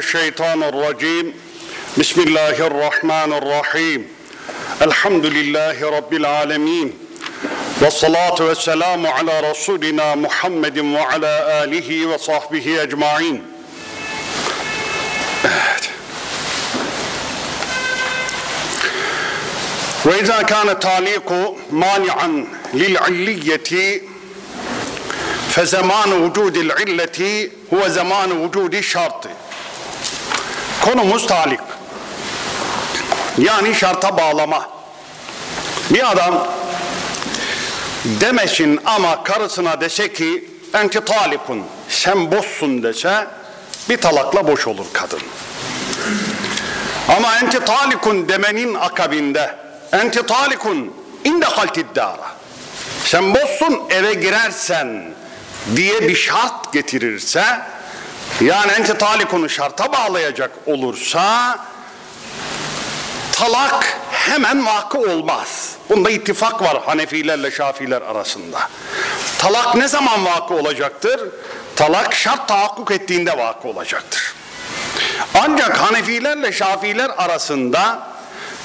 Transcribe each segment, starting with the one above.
أعوذ بالله من الشيطان الرجيم بسم الله الرحمن الرحيم الحمد لله رب العالمين والصلاة والسلام على رسولنا محمد وعلى آله وصحبه أجمعين وإذا كان التعليق مانعا للعلية فزمان vücud illeti huve zaman vücud şartı. Konumuz talik. Yani şarta bağlama. Bir adam demesin ama karısına dese ki enti talikun sen boşsun dese bir talakla boş olur kadın. Ama enti talikun demenin akabinde enti talikun inde haltiddara sen boşsun eve girersen diye bir şart getirirse yani enti talikunu şarta bağlayacak olursa talak hemen vakı olmaz. Bunda ittifak var Hanefilerle Şafiler arasında. Talak ne zaman vakı olacaktır? Talak şart tahakkuk ettiğinde vakı olacaktır. Ancak Hanefilerle Şafiler arasında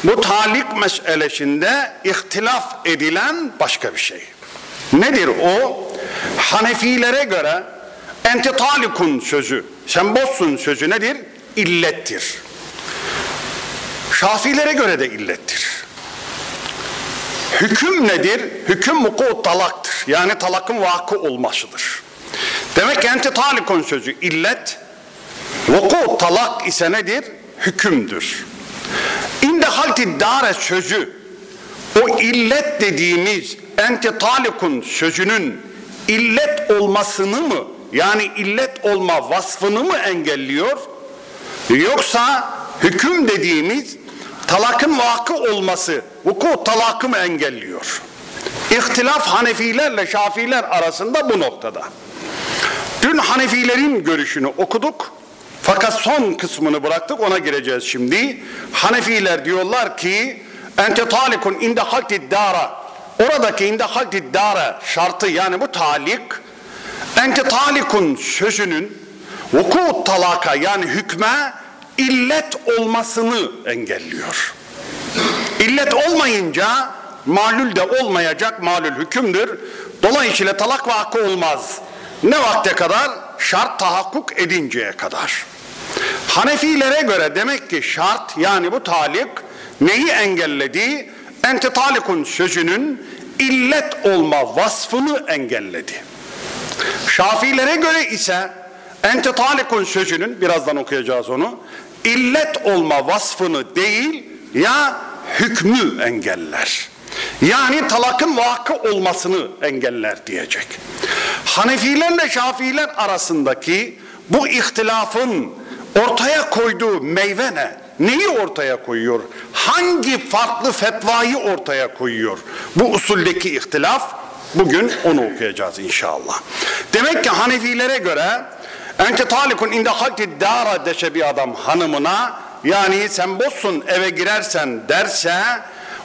bu talik meselesinde ihtilaf edilen başka bir şey. Nedir o? Hanefilere göre enti talikun sözü, sen boşsun sözü nedir? İllettir. Şafilere göre de illettir. Hüküm nedir? Hüküm muku talaktır. Yani talakın vakı olmasıdır. Demek ki enti talikun sözü illet, vuku talak ise nedir? Hükümdür. İnde halti dare sözü, o illet dediğimiz enti talikun sözünün illet olmasını mı yani illet olma vasfını mı engelliyor? Yoksa hüküm dediğimiz talakın vakı olması vuku talakı mı engelliyor? İhtilaf Hanefilerle Şafiler arasında bu noktada. Dün Hanefilerin görüşünü okuduk. Fakat son kısmını bıraktık ona gireceğiz şimdi. Hanefiler diyorlar ki ente talikun inde halti dara. Oradaki inde halti dara şartı yani bu talik ente talikun sözünün vuku talaka yani hükme illet olmasını engelliyor. İllet olmayınca malul de olmayacak malul hükümdür. Dolayısıyla talak vakı olmaz. Ne vakte kadar? Şart tahakkuk edinceye kadar. Hanefilere göre demek ki şart yani bu talik neyi engelledi? ente talikun sözünün illet olma vasfını engelledi. Şafilere göre ise ente talikun sözünün birazdan okuyacağız onu illet olma vasfını değil ya hükmü engeller. Yani talakın vakı olmasını engeller diyecek. Hanefilerle Şafiler arasındaki bu ihtilafın ortaya koyduğu meyve ne? Neyi ortaya koyuyor? Hangi farklı fetvayı ortaya koyuyor? Bu usuldeki ihtilaf bugün onu okuyacağız inşallah. Demek ki Hanefilere göre ente talikun inde halti dara deşe bir adam hanımına yani sen boşsun eve girersen derse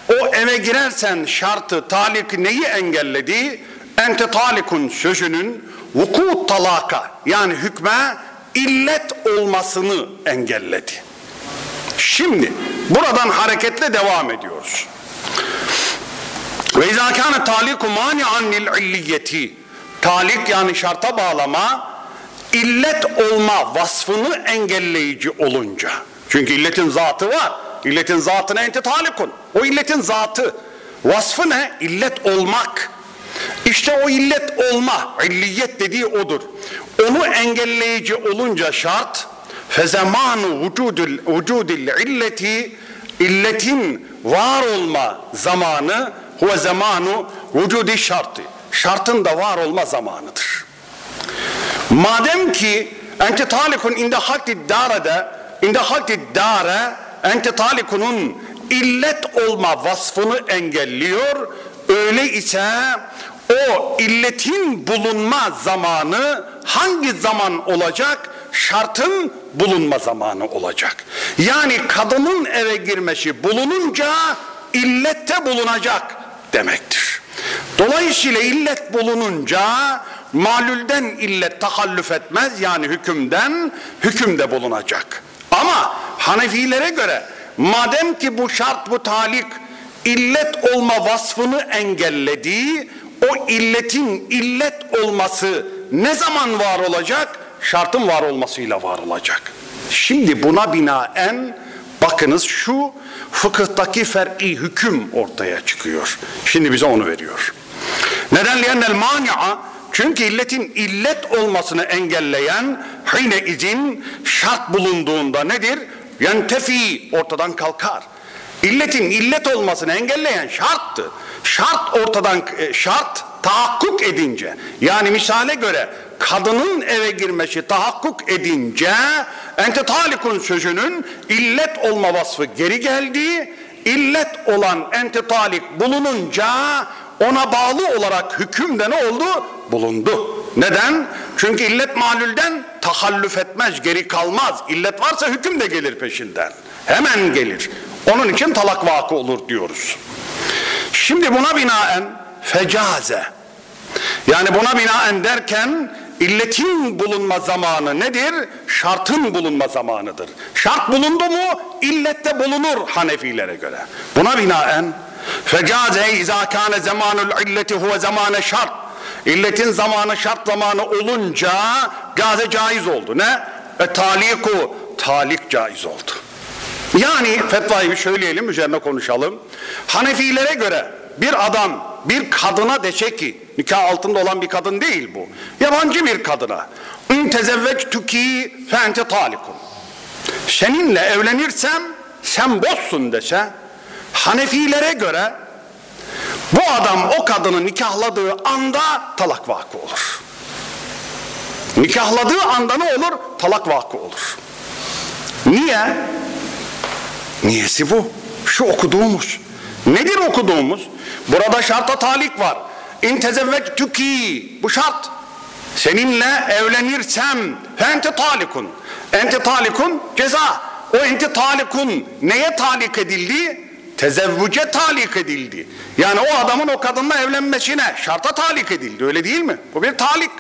o eve girersen şartı talik neyi engelledi? Ente talikun sözünün vuku talaka yani hükme illet olmasını engelledi. Şimdi buradan hareketle devam ediyoruz. Ve izâ kâne taliku mani'an lil illiyeti. Talik yani şarta bağlama illet olma vasfını engelleyici olunca. Çünkü illetin zatı var. İlletin zatına ente talikun. O illetin zatı. Vasfı ne? İllet olmak. İşte o illet olma, illiyet dediği odur. Onu engelleyici olunca şart fezemanu vücudil illeti illetin var olma zamanı huve zamanu vücudi şartı. Şartın da var olma zamanıdır. Madem ki ente talikun inde halti darede inde halti dare ente talikunun illet olma vasfını engelliyor. Öyle ise o illetin bulunma zamanı hangi zaman olacak? Şartın bulunma zamanı olacak. Yani kadının eve girmesi bulununca illette bulunacak demektir. Dolayısıyla illet bulununca malülden illet tahallüf etmez yani hükümden hükümde bulunacak. Ama Hanefilere göre madem ki bu şart bu talik illet olma vasfını engellediği o illetin illet olması ne zaman var olacak? Şartın var olmasıyla var olacak. Şimdi buna binaen bakınız şu fıkıhtaki fer'i hüküm ortaya çıkıyor. Şimdi bize onu veriyor. Neden? Liyennel mani'a çünkü illetin illet olmasını engelleyen hine izin şart bulunduğunda nedir? Yentefi ortadan kalkar. İlletin illet olmasını engelleyen şarttı. Şart ortadan e, şart tahakkuk edince yani misale göre kadının eve girmesi tahakkuk edince ente talikun sözünün illet olma vasfı geri geldi. İllet olan ente talik bulununca ona bağlı olarak hükümde ne oldu? Bulundu. Neden? Çünkü illet malülden tahallüf etmez, geri kalmaz. İllet varsa hüküm de gelir peşinden. Hemen gelir. Onun için talak vakı olur diyoruz. Şimdi buna binaen fecaze. Yani buna binaen derken illetin bulunma zamanı nedir? Şartın bulunma zamanıdır. Şart bulundu mu illette bulunur Hanefilere göre. Buna binaen fecaze izâ kâne zamanul illeti huve zamane şart. İlletin zamanı şart zamanı olunca gaze caiz oldu. Ne? E taliku talik caiz oldu. Yani fetvayı bir söyleyelim üzerine konuşalım. Hanefilere göre bir adam bir kadına dese ki nikah altında olan bir kadın değil bu. Yabancı bir kadına. İn tezevvectuki fe ente talikun. Seninle evlenirsem sen bozsun dese Hanefilere göre bu adam o kadını nikahladığı anda talak vakı olur. Nikahladığı anda ne olur? Talak vakı olur. Niye? Niyesi bu. Şu okuduğumuz. Nedir okuduğumuz? Burada şarta talik var. İn tüki. Bu şart. Seninle evlenirsem ente talikun. Ente talikun ceza. O ente talikun neye talik edildi? Tezevvüce talik edildi. Yani o adamın o kadınla evlenmesine şarta talik edildi. Öyle değil mi? Bu bir talik.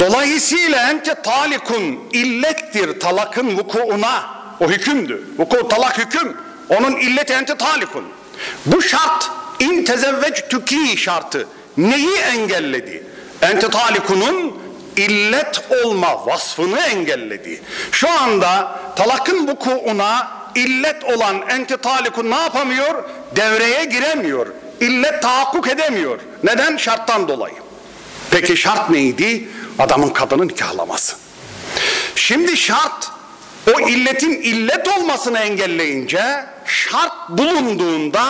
Dolayısıyla ente talikun illettir talakın vukuuna. O hükümdü. Vuku talak hüküm. Onun illeti ente talikun. Bu şart in tüki şartı neyi engelledi? Ente talikunun illet olma vasfını engelledi. Şu anda talakın vukuuna illet olan ente talikun ne yapamıyor? Devreye giremiyor. İllet tahakkuk edemiyor. Neden? Şarttan dolayı. Peki şart neydi? Adamın kadını nikahlaması. Şimdi şart o illetin illet olmasını engelleyince şart bulunduğunda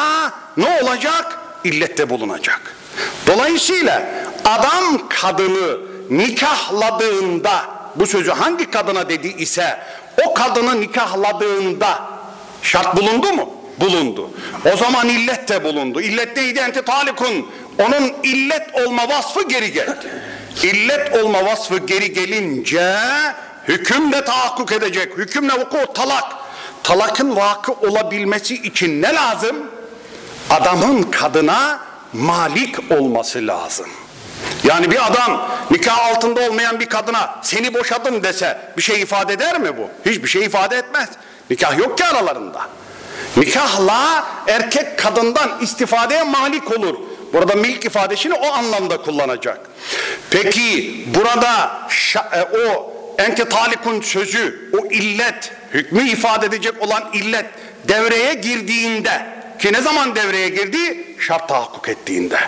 ne olacak? İllette bulunacak. Dolayısıyla adam kadını nikahladığında bu sözü hangi kadına dedi ise o kadını nikahladığında şart bulundu mu? Bulundu. O zaman illet de bulundu. İllet neydi? Ente talikun. Onun illet olma vasfı geri geldi. İllet olma vasfı geri gelince hükümle tahakkuk edecek. Hükümle vuku talak. Talakın vakı olabilmesi için ne lazım? Adamın kadına malik olması lazım. Yani bir adam nikah altında olmayan bir kadına seni boşadım dese bir şey ifade eder mi bu? Hiçbir şey ifade etmez. Nikah yok ki aralarında. Nikahla erkek kadından istifadeye malik olur. Burada milk ifadesini o anlamda kullanacak. Peki burada e, o ente talikun sözü, o illet, hükmü ifade edecek olan illet devreye girdiğinde ki ne zaman devreye girdi? Şart tahakkuk ettiğinde.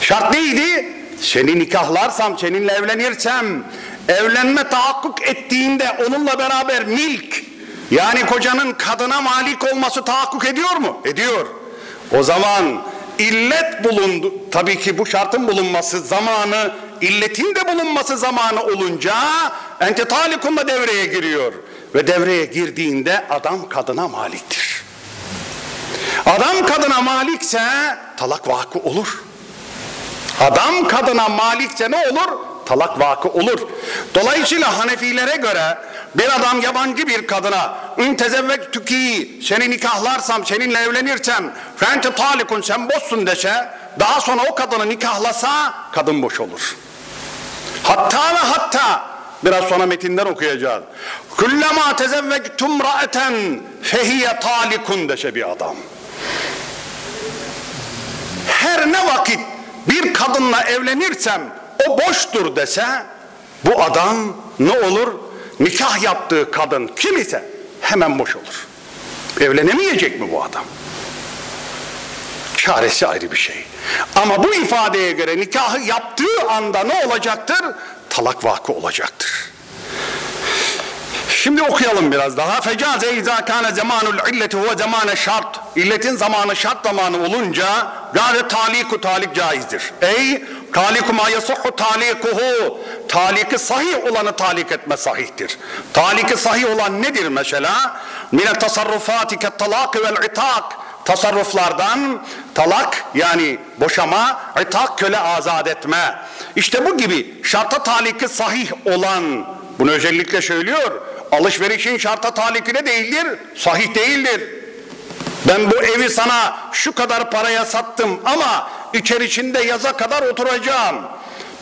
Şart neydi? Seni nikahlarsam, seninle evlenirsem, evlenme tahakkuk ettiğinde onunla beraber milk, yani kocanın kadına malik olması tahakkuk ediyor mu? Ediyor. O zaman illet bulundu. Tabii ki bu şartın bulunması zamanı, illetin de bulunması zamanı olunca ente talikun da devreye giriyor. Ve devreye girdiğinde adam kadına maliktir. Adam kadına malikse talak vakı olur. Adam kadına malikse ne olur? Talak vakı olur. Dolayısıyla Hanefilere göre bir adam yabancı bir kadına in tüki seni nikahlarsam seninle evlenirsem fente talikun sen bozsun dese daha sonra o kadını nikahlasa kadın boş olur. Hatta ve hatta biraz sonra metinden okuyacağız. Kullama tezevvectum ra'eten fehiye talikun deşe bir adam. Her ne vakit bir kadınla evlenirsem o boştur dese bu adam ne olur? Nikah yaptığı kadın kim ise hemen boş olur. Evlenemeyecek mi bu adam? Çaresi ayrı bir şey. Ama bu ifadeye göre nikahı yaptığı anda ne olacaktır? Talak vakı olacaktır. Şimdi okuyalım biraz daha. Fecaze izâ kâne zamanul illeti huve zamane şart. İlletin zamanı şart zamanı olunca gâre taliku talik caizdir. Ey taliku ma yasihhu talikuhu. Taliki sahih olanı talik etme sahihtir. Taliki sahih olan nedir mesela? Mine tasarrufati ket talak vel itak tasarruflardan talak yani boşama, itak köle azat etme. İşte bu gibi şarta taliki sahih olan bunu özellikle söylüyor. Alışverişin şarta taliki ne değildir? Sahih değildir. Ben bu evi sana şu kadar paraya sattım ama içerisinde yaza kadar oturacağım.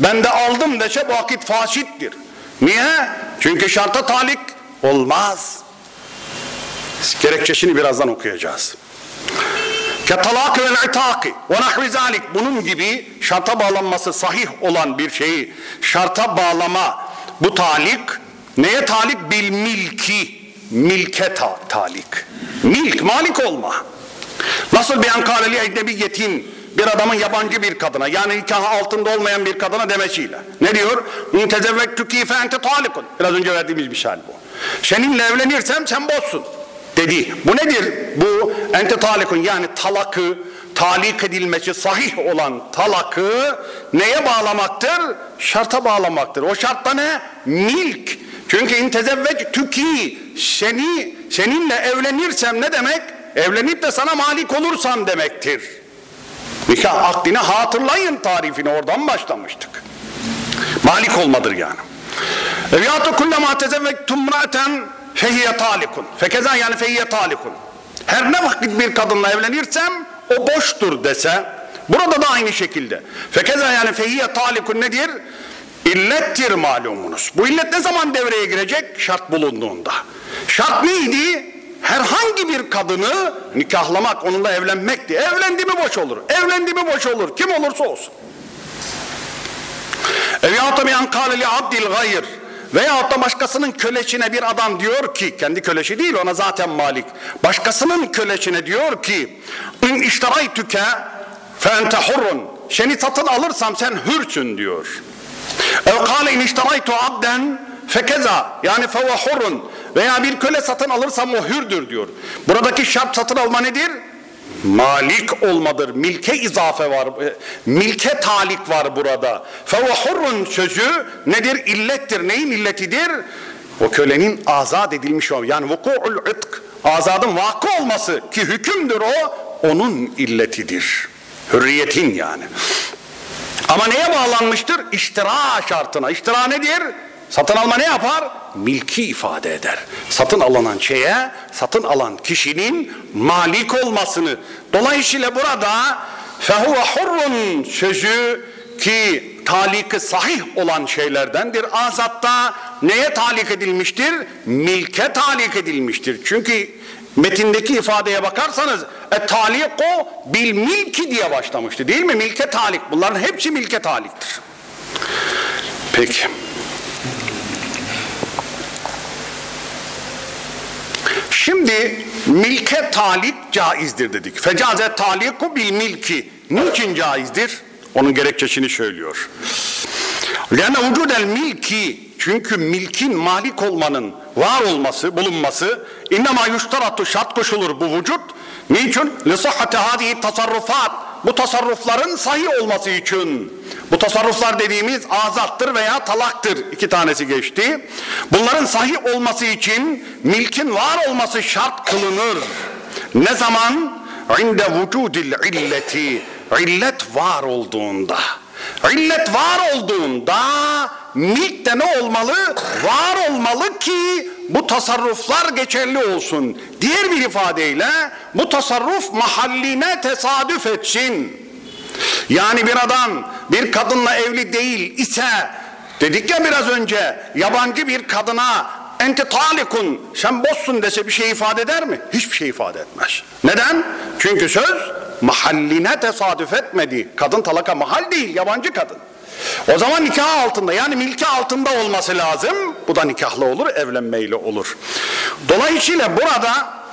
Ben de aldım dese bu vakit faşittir. Niye? Çünkü şarta talik olmaz. Gerekçesini birazdan okuyacağız. Ketalak vel itaki ve nahvi zalik bunun gibi şarta bağlanması sahih olan bir şeyi şarta bağlama bu talik neye talik bil milki milke ta talik. Milk malik olma. Nasıl bir ankaleli ecnebiyetin bir adamın yabancı bir kadına yani nikahı altında olmayan bir kadına demesiyle. Ne diyor? İntezevvektüki fe ente talikun. Biraz önce verdiğimiz misal bu. Seninle evlenirsem sen bozsun dedi. Bu nedir? Bu ente talikun yani talakı, talik edilmesi sahih olan talakı neye bağlamaktır? Şarta bağlamaktır. O şartta ne? Milk. Çünkü intezevvec tüki seni seninle evlenirsem ne demek? Evlenip de sana malik olursam demektir. Nikah akdini hatırlayın tarifini oradan başlamıştık. Malik olmadır yani. Eviyatü kullema tezevvektum mraten fehiye talikun. Fekeza yani fehiye talikun. Her ne vakit bir kadınla evlenirsem o boştur dese burada da aynı şekilde. Fekeza yani fehiye talikun nedir? İllettir malumunuz. Bu illet ne zaman devreye girecek? Şart bulunduğunda. Şart neydi? Herhangi bir kadını nikahlamak, onunla evlenmekti. Evlendi mi boş olur. Evlendi mi boş olur. Kim olursa olsun. Eviyata bi ankâle li abdil gayr. Veyahut da başkasının köleçine bir adam diyor ki, kendi köleşi değil ona zaten malik. Başkasının köleçine diyor ki, in iştaraytüke fe ente hurrun. Seni satın alırsam sen hürsün diyor. Ev kâle in iştaraytu abden fekeza yani feve. Veya bir köle satın alırsam o hürdür diyor. Buradaki şart satın alma nedir? Malik olmadır. Milke izafe var. e, Milke talik var burada. Fevahurrun sözü nedir? İllettir. Neyin illetidir? O kölenin azat edilmiş olması. Yani vuku'ul itk. Azadın vakı olması ki hükümdür o. Onun illetidir. Hürriyetin yani. Ama neye bağlanmıştır? İştira şartına. İştira nedir? Satın alma ne yapar? Milki ifade eder. Satın alınan şeye, satın alan kişinin malik olmasını. Dolayısıyla burada fehuve hurrun sözü ki taliki sahih olan şeylerdendir. Azatta neye talik edilmiştir? Milke talik edilmiştir. Çünkü metindeki ifadeye bakarsanız e, taliku bil milki diye başlamıştı değil mi? Milke talik. Bunların hepsi milke taliktir. Peki. Şimdi milke talik caizdir dedik. Fecaze taliku bil milki. Niçin caizdir? Onun gerekçesini söylüyor. Lene vücudel milki çünkü milkin malik olmanın var olması, bulunması innema yuştaratu şart koşulur bu vücut. Niçin? Li sahhati hadihi tasarrufat. Bu tasarrufların sahih olması için. Bu tasarruflar dediğimiz azattır veya talaktır. İki tanesi geçti. Bunların sahih olması için milkin var olması şart kılınır. Ne zaman? İnde vücudil illeti. İllet var olduğunda. İllet var olduğunda milk de ne olmalı? Var olmalı ki bu tasarruflar geçerli olsun. Diğer bir ifadeyle bu tasarruf mahalline tesadüf etsin. Yani bir adam bir kadınla evli değil ise dedik ya biraz önce yabancı bir kadına enti talikun sen bozsun dese bir şey ifade eder mi? Hiçbir şey ifade etmez. Neden? Çünkü söz mahalline tesadüf etmedi. Kadın talaka mahal değil yabancı kadın. O zaman nikah altında yani milki altında olması lazım. Bu da nikahlı olur, evlenmeyle olur. Dolayısıyla burada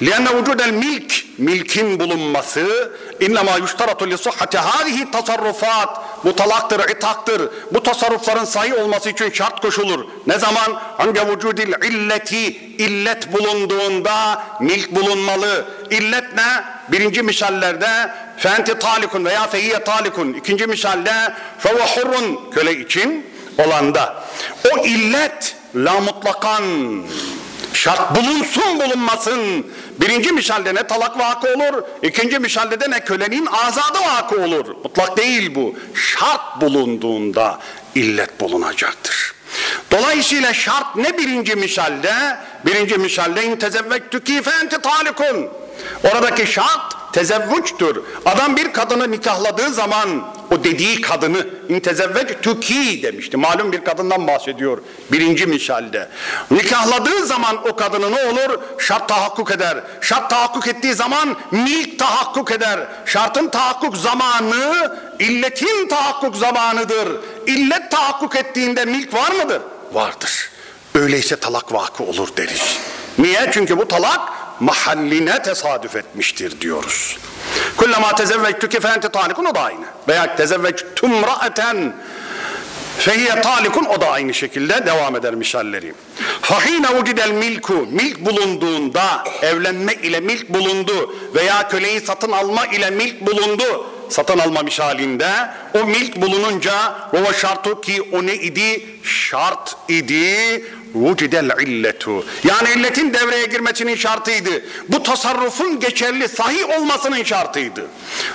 لأن وجود الملك milkin bulunması innema yuştaratu li sıhhati hadihi tasarrufat bu talaktır, itaktır. Bu tasarrufların sahih olması için şart koşulur. Ne zaman? Hangi vücudil illeti illet bulunduğunda milk bulunmalı. İllet ne? Birinci misallerde fenti talikun veya feyye talikun. İkinci misalde feve hurrun köle için olanda. O illet la mutlakan Şart bulunsun bulunmasın. Birinci misalde ne talak vakı olur, ikinci misalde de ne kölenin azadı vakı olur. Mutlak değil bu. Şart bulunduğunda illet bulunacaktır. Dolayısıyla şart ne birinci misalde? Birinci misalde in tezevvektü kife enti talikun. Oradaki şart tezevvüçtür. Adam bir kadını nikahladığı zaman o dediği kadını intezevvectüki demişti. Malum bir kadından bahsediyor birinci misalde. Nikahladığı zaman o kadını ne olur? Şart tahakkuk eder. Şart tahakkuk ettiği zaman milk tahakkuk eder. Şartın tahakkuk zamanı illetin tahakkuk zamanıdır. İllet tahakkuk ettiğinde milk var mıdır? Vardır. Öyleyse talak vakı olur deriz. Niye? Çünkü bu talak mahalline tesadüf etmiştir diyoruz. Kullama tezevvectüke fente talikun o da aynı. Veya tezevvectum ra'eten fehiye talikun o da aynı şekilde devam eder misalleri. Fahine ucidel milku milk bulunduğunda evlenme ile milk bulundu veya köleyi satın alma ile milk bulundu satın alma misalinde o milk bulununca o şartı ki o ne idi? Şart idi. Vucidel illetu. Yani illetin devreye girmesinin şartıydı. Bu tasarrufun geçerli sahih olmasının şartıydı.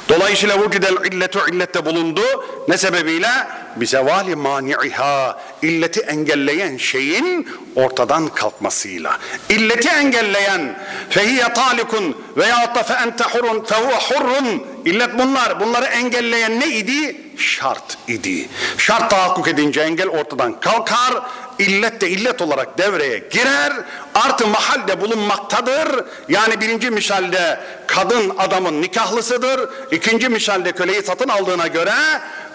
Dolayısıyla vucidel illetu illette bulundu. Ne sebebiyle? Bizevali mani'iha. illeti engelleyen şeyin ortadan kalkmasıyla. İlleti engelleyen fehiye talikun veyahut da fe ente hurun fehuve hurrun illet bunlar. Bunları engelleyen ne idi? Şart idi. Şart tahakkuk edince engel ortadan kalkar. İllet de illet olarak devreye girer. Artı mahalde bulunmaktadır. Yani birinci misalde kadın adamın nikahlısıdır. İkinci misalde köleyi satın aldığına göre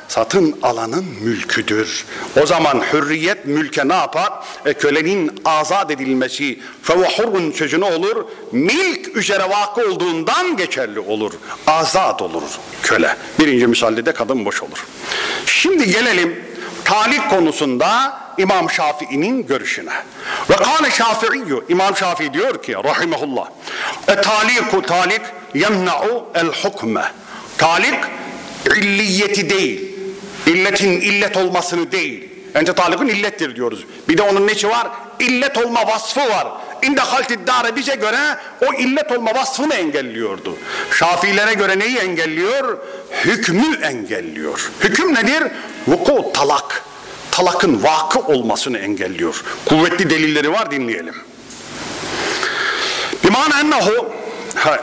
satın alanın mülküdür. O zaman hürriyet mülke ne yapar? E, kölenin azat edilmesi fevahurun sözü olur? Milk üzere vakı olduğundan geçerli olur. Azat olur köle. Birinci misalde de kadın boş olur. Şimdi gelelim talik konusunda İmam Şafii'nin görüşüne. Ve kâle Şafii'yü İmam Şafii diyor ki rahimehullah e taliku talik yemna'u el hukme talik illiyeti değil illetin illet olmasını değil ente talikun illettir diyoruz bir de onun neçi var illet olma vasfı var İnde haltiddare bize göre o illet olma vasfını engelliyordu. Şafilere göre neyi engelliyor? Hükmü engelliyor. Hüküm nedir? Vuku talak talakın vakı olmasını engelliyor. Kuvvetli delilleri var dinleyelim. Bimane ennehu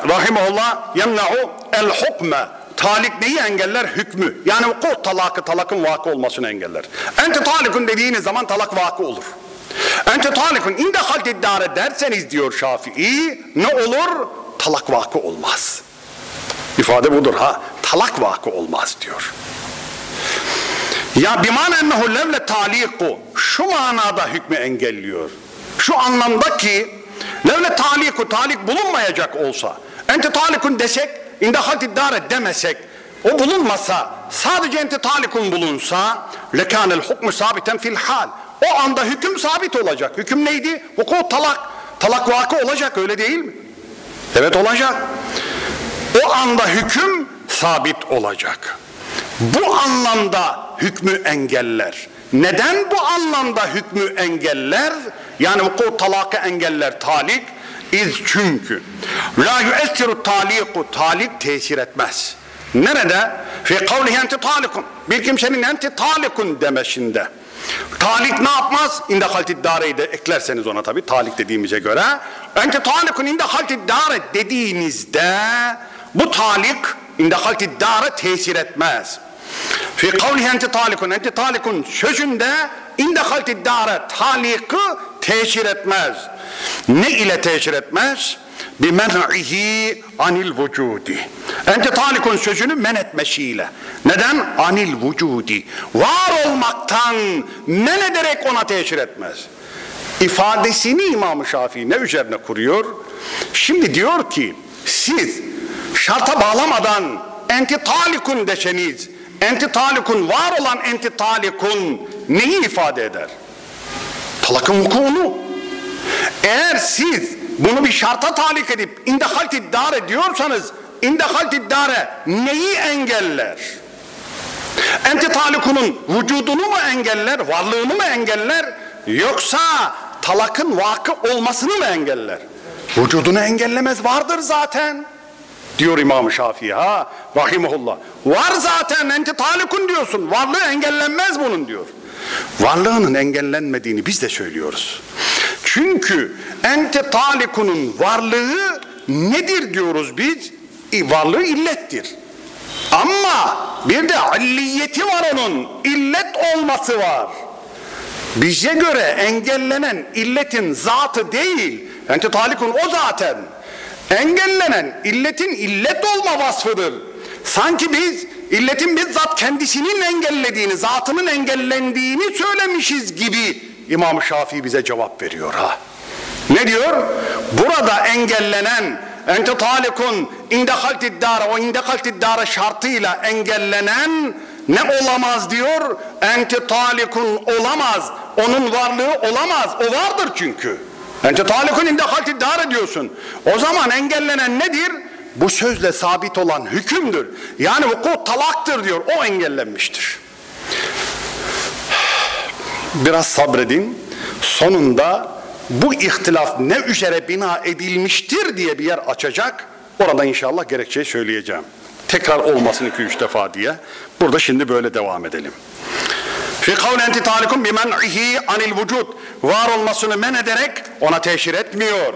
rahimahullah yemna'u el hukme talik neyi engeller? Hükmü. Yani vuku talakı talakın vakı olmasını engeller. Ente talikun dediğiniz zaman talak vakı olur. Ente talikun inde halt iddare derseniz diyor Şafii ne olur? Talak vakı olmaz. İfade budur ha. Talak vakı olmaz diyor. Ya biman ennehu levle taliku şu manada hükmü engelliyor. Şu anlamda ki levle taliku talik bulunmayacak olsa ente talikun desek inde halt iddare demesek o bulunmasa sadece ente talikun bulunsa lekanel hukmu sabiten fil hal o anda hüküm sabit olacak. Hüküm neydi? Vuku talak. Talak vakı olacak öyle değil mi? Evet olacak. O anda hüküm sabit olacak. Bu anlamda hükmü engeller. Neden bu anlamda hükmü engeller? Yani vuku talakı engeller talik. İz çünkü la yüessiru taliku talik tesir etmez. Nerede? Fi kavlihi enti talikun. Bir kimsenin enti talikun demesinde. Talik ne yapmaz? İnde haltid de eklerseniz ona tabi talik dediğimize göre. Ente talikun inde haltid dare dediğinizde bu talik inde halti dare tesir etmez. Fi kavlihi enti talikun. Enti talikun sözünde inde halti dare taliki tesir etmez. Ne ile tesir etmez? bimen'ihi anil vücudi. Ente talikun sözünü men etmesiyle. Neden? Anil vücudi. Var olmaktan men ederek ona teşhir etmez. İfadesini İmam-ı Şafii ne üzerine kuruyor? Şimdi diyor ki siz şarta bağlamadan enti talikun deseniz enti talikun var olan enti talikun neyi ifade eder? Talakın vukuunu. Eğer siz bunu bir şarta talik edip inde halti dare diyorsanız inde halti dare neyi engeller? Enti talikunun vücudunu mu engeller, varlığını mı engeller yoksa talakın vakı olmasını mı engeller? Vücudunu engellemez vardır zaten. Diyor İmam-ı Şafii ha rahimullah. Var zaten enti talikun diyorsun. Varlığı engellenmez bunun diyor. Varlığının engellenmediğini biz de söylüyoruz. Çünkü ente talikunun varlığı nedir diyoruz biz? E, varlığı illettir. Ama bir de alliyeti var onun. İllet olması var. Bize göre engellenen illetin zatı değil. Ente talikun o zaten. Engellenen illetin illet olma vasfıdır. Sanki biz illetin bizzat kendisinin engellediğini, zatının engellendiğini söylemişiz gibi İmam Şafii bize cevap veriyor ha. Ne diyor? Burada engellenen ente talikun inde haltiddara o inde haltiddara şartıyla engellenen ne olamaz diyor? Ente talikun olamaz. Onun varlığı olamaz. O vardır çünkü. Ente talikun inde haltiddara diyorsun. O zaman engellenen nedir? Bu sözle sabit olan hükümdür. Yani vuku talaktır diyor. O engellenmiştir. Biraz sabredin. Sonunda bu ihtilaf ne üzere bina edilmiştir diye bir yer açacak. Orada inşallah gerekçeyi söyleyeceğim. Tekrar olmasın iki üç defa diye. Burada şimdi böyle devam edelim. Fi kavli enti talikum bimen'ihi anil vücud. Var olmasını men ederek ona teşhir etmiyor.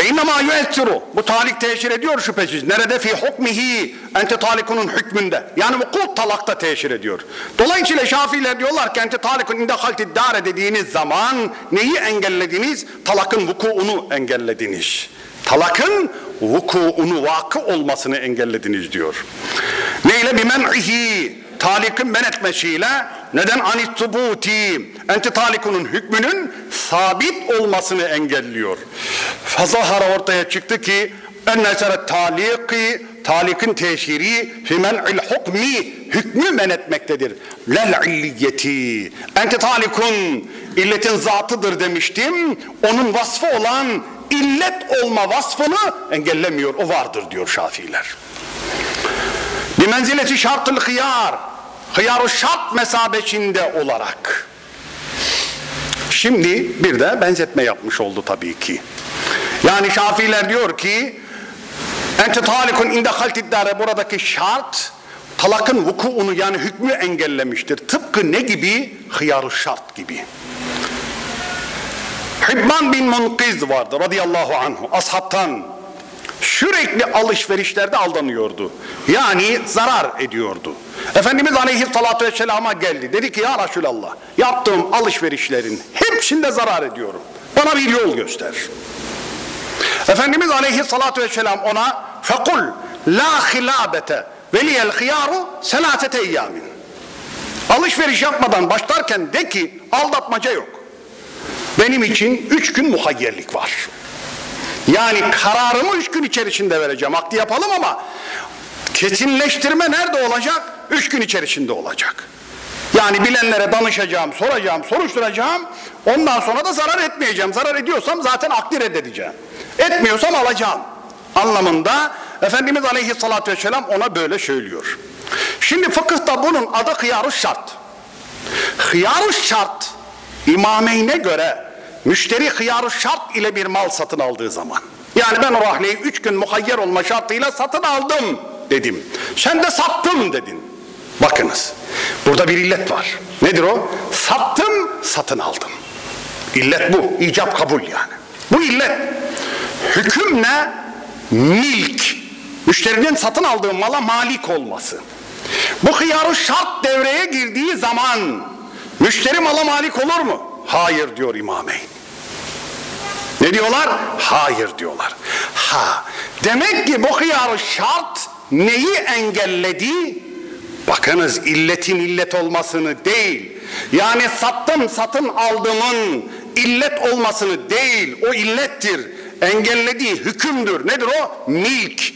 Ve innema yu'essiru. Bu talik teşhir ediyor şüphesiz. Nerede? Fi hukmihi. Ente talikunun hükmünde. Yani vukut talakta teşhir ediyor. Dolayısıyla Şafiiler diyorlar ki ente talikun inde halti dare dediğiniz zaman neyi engellediniz? Talakın vukuunu engellediniz. Talakın vukuunu vakı olmasını engellediniz diyor. Neyle? Bimen'ihi talikin men etmesiyle neden anit tubuti enti talikunun hükmünün sabit olmasını engelliyor. Fazahara ortaya çıktı ki en neseret taliki talikin teşhiri fi men'il hukmi hükmü men etmektedir. Lel illiyeti enti talikun illetin zatıdır demiştim. Onun vasfı olan illet olma vasfını engellemiyor. O vardır diyor Şafiiler. Bir menzileti şartıl hıyar. Hıyar şart mesabesinde olarak. Şimdi bir de benzetme yapmış oldu tabii ki. Yani Şafiiler diyor ki ente talikun inde haltiddare buradaki şart talakın vukuunu yani hükmü engellemiştir. Tıpkı ne gibi? hıyar şart gibi. Hibban bin Munkiz vardı radıyallahu anhu ashabtan sürekli alışverişlerde aldanıyordu. Yani zarar ediyordu. Efendimiz aleyhissalatü vesselama geldi. Dedi ki ya Resulallah yaptığım alışverişlerin hepsinde zarar ediyorum. Bana bir yol göster. Efendimiz aleyhissalatü vesselam ona fekul la hilabete veliyel hiyaru selasete eyyamin. Alışveriş yapmadan başlarken de ki aldatmaca yok. Benim için üç gün muhayyerlik var. Yani kararımı üç gün içerisinde vereceğim. Akdi yapalım ama kesinleştirme nerede olacak? Üç gün içerisinde olacak. Yani bilenlere danışacağım, soracağım, soruşturacağım. Ondan sonra da zarar etmeyeceğim. Zarar ediyorsam zaten akdi reddedeceğim. Etmiyorsam alacağım. Anlamında Efendimiz Aleyhisselatü Vesselam ona böyle söylüyor. Şimdi fıkıhta bunun adı hıyarı şart. Hıyarı şart imameyne göre müşteri hıyarı şart ile bir mal satın aldığı zaman. Yani ben o rahleyi üç gün muhayyer olma şartıyla satın aldım dedim. Sen de sattım dedin. Bakınız burada bir illet var. Nedir o? Sattım satın aldım. İllet bu. icap kabul yani. Bu illet. Hüküm ne? Milk. Müşterinin satın aldığı mala malik olması. Bu hıyarı şart devreye girdiği zaman müşteri mala malik olur mu? Hayır diyor İmameyn. Ne diyorlar? Hayır diyorlar. Ha, demek ki bu hıyarı şart neyi engelledi? Bakınız illetin illet olmasını değil. Yani sattım satın aldımın illet olmasını değil. O illettir. Engellediği hükümdür. Nedir o? Milk.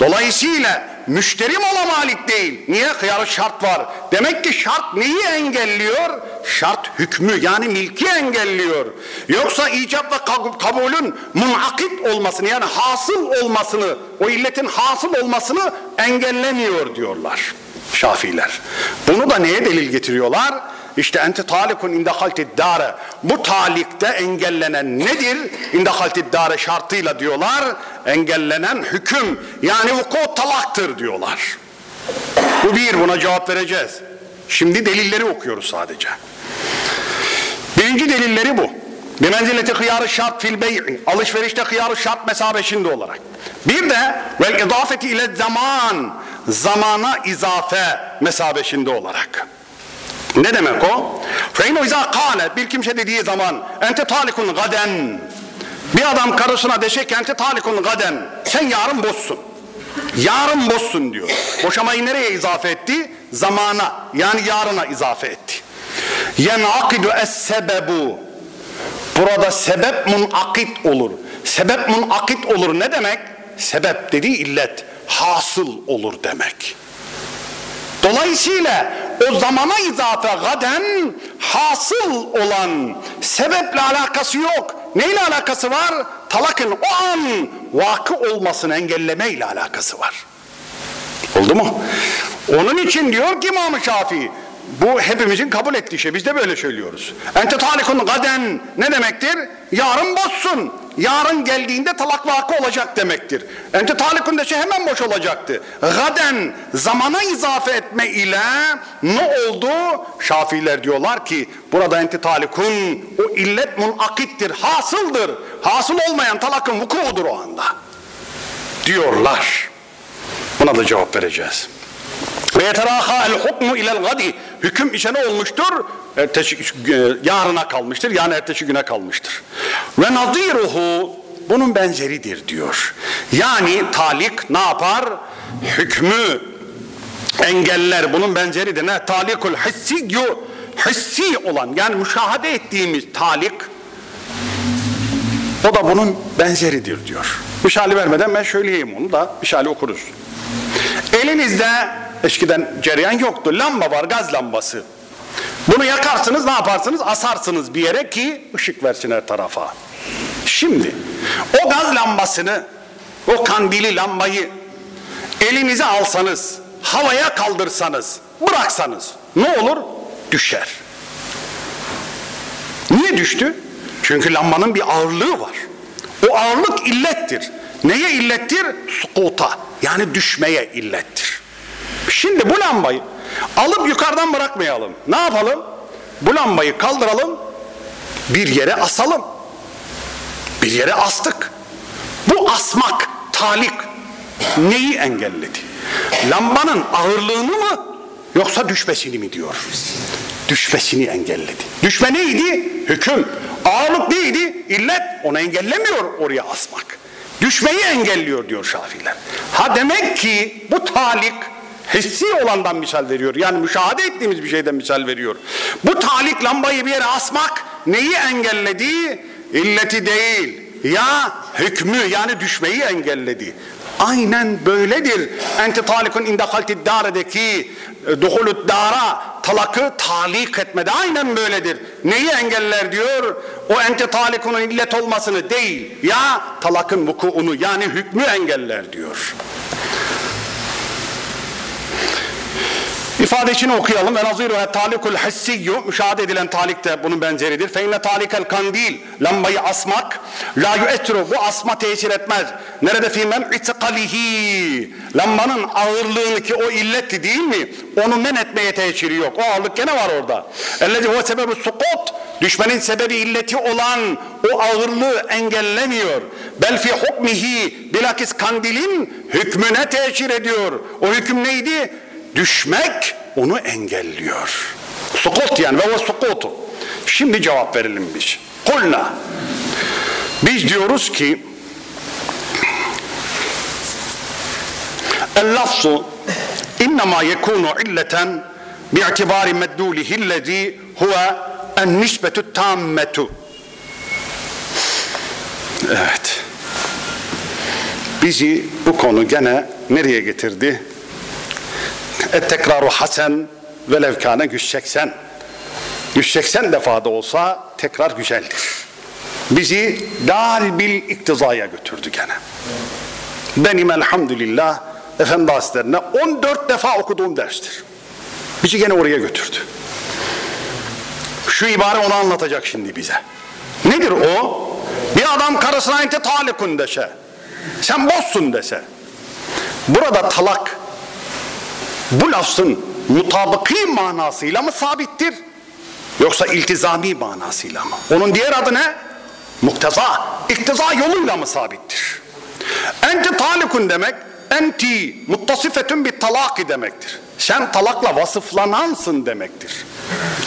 Dolayısıyla müşteri mala malik değil. Niye? Hıyarı şart var. Demek ki şart neyi engelliyor? Şart hükmü yani milki engelliyor. Yoksa icap ve kab- kabulün munakit olmasını yani hasıl olmasını, o illetin hasıl olmasını engellemiyor diyorlar Şafiler. Bunu da neye delil getiriyorlar? İşte ente talikun inde haltid dare. Bu talikte engellenen nedir? İnde haltid dare şartıyla diyorlar. Engellenen hüküm yani vuku talaktır diyorlar. Bu bir buna cevap vereceğiz. Şimdi delilleri okuyoruz sadece. Birinci delilleri bu. Bir menzileti hıyarı şart fil bey'i. Alışverişte hıyarı şart mesabeşinde olarak. Bir de vel idafeti ile zaman. Zamana izafe mesabeşinde olarak. Ne demek o? Feyno izâ kâle bir kimse dediği zaman ente talikun gaden. Bir adam karısına dese ki ente talikun gaden. Sen yarın bozsun. Yarın bozsun diyor. Boşamayı nereye izafe etti? Zamana yani yarına izafe etti. Yenakidu es-sebebu. Burada sebep munakit olur. Sebep munakit olur ne demek? Sebep dediği illet. Hasıl olur demek. Dolayısıyla o zamana izafe gaden hasıl olan sebeple alakası yok. Neyle alakası var? Talakın o an vakı olmasını engellemeyle alakası var. Oldu mu? Onun için diyor ki İmam-ı Şafii bu hepimizin kabul ettiği şey. Biz de böyle söylüyoruz. Ente talikun gaden ne demektir? Yarın bozsun. Yarın geldiğinde talak vakı olacak demektir. Ente talikun dese hemen boş olacaktı. Gaden zamana izafe etme ile ne oldu? Şafiler diyorlar ki burada ente talikun o illet munakittir, hasıldır. Hasıl olmayan talakın vukuudur o anda. Diyorlar. Buna da cevap vereceğiz. Ve yeteraha el hukmu ilel gadi. Hüküm işe ne olmuştur? Ertesi, yarına kalmıştır. Yani ertesi güne kalmıştır. Ve naziruhu bunun benzeridir diyor. Yani talik ne yapar? Hükmü engeller. Bunun benzeridir. Ne? Talikul hissiyyu hissi olan yani müşahede ettiğimiz talik o da bunun benzeridir diyor. Misali vermeden ben söyleyeyim onu da misali okuruz. Elinizde eskiden cereyan yoktu. Lamba var, gaz lambası. Bunu yakarsınız, ne yaparsınız? Asarsınız bir yere ki ışık versin her tarafa. Şimdi o gaz lambasını, o kandili lambayı elinize alsanız, havaya kaldırsanız, bıraksanız ne olur? Düşer. Niye düştü? Çünkü lambanın bir ağırlığı var. O ağırlık illettir. Neye illettir? Sukuta. Yani düşmeye illettir. Şimdi bu lambayı alıp yukarıdan bırakmayalım. Ne yapalım? Bu lambayı kaldıralım, bir yere asalım. Bir yere astık. Bu asmak, talik neyi engelledi? Lambanın ağırlığını mı yoksa düşmesini mi diyor? Düşmesini engelledi. Düşme neydi? Hüküm. Ağırlık neydi? İllet. Onu engellemiyor oraya asmak. Düşmeyi engelliyor diyor Şafiler. Ha demek ki bu talik hissi olandan misal veriyor. Yani müşahede ettiğimiz bir şeyden misal veriyor. Bu talik lambayı bir yere asmak neyi engelledi? İlleti değil. Ya hükmü yani düşmeyi engelledi. Aynen böyledir. Ente talikun inde haltid daredeki duhulut dara talakı talik etmede aynen böyledir. Neyi engeller diyor? O ente talikunun illet olmasını değil. Ya talakın vukuunu yani hükmü engeller diyor. İfadesini okuyalım. Ve naziru talikul hissiyyu müşahede edilen talik de bunun benzeridir. Fe inne talikel kandil lambayı asmak la yu'etru bu asma tesir etmez. Nerede fi men itikalihi lambanın ağırlığını ki o illetti değil mi? Onu men etmeye tesiri yok. O ağırlık gene var orada. Ellezi huve sebebi sukut düşmenin sebebi illeti olan o ağırlığı engellemiyor. Bel fi hukmihi bilakis kandilin hükmüne teşhir ediyor. O hüküm neydi? düşmek onu engelliyor. Sukut yani ve o sukutu. Şimdi cevap verelim biz. Kulna. Biz diyoruz ki El-lafzu innema yekunu illeten bi'tibari meddulihi lezi huve en nisbetü tammetu. Evet. Bizi bu konu gene nereye getirdi? Et tekraru hasen ve levkane 180. 180 defada olsa tekrar güzeldir. Bizi dar bil iktizaya götürdü gene. Benim elhamdülillah Efendi Hazretlerine 14 defa okuduğum derstir. Bizi gene oraya götürdü. Şu ibare onu anlatacak şimdi bize. Nedir o? Bir adam karısına ente talikun dese, sen bozsun dese. Burada talak bu lafzın mutabıkî manasıyla mı sabittir? Yoksa iltizami manasıyla mı? Onun diğer adı ne? Mukteza, iktiza yoluyla mı sabittir? Ente talikun demek, enti muttasifetün bir talaki demektir. Sen talakla vasıflanansın demektir.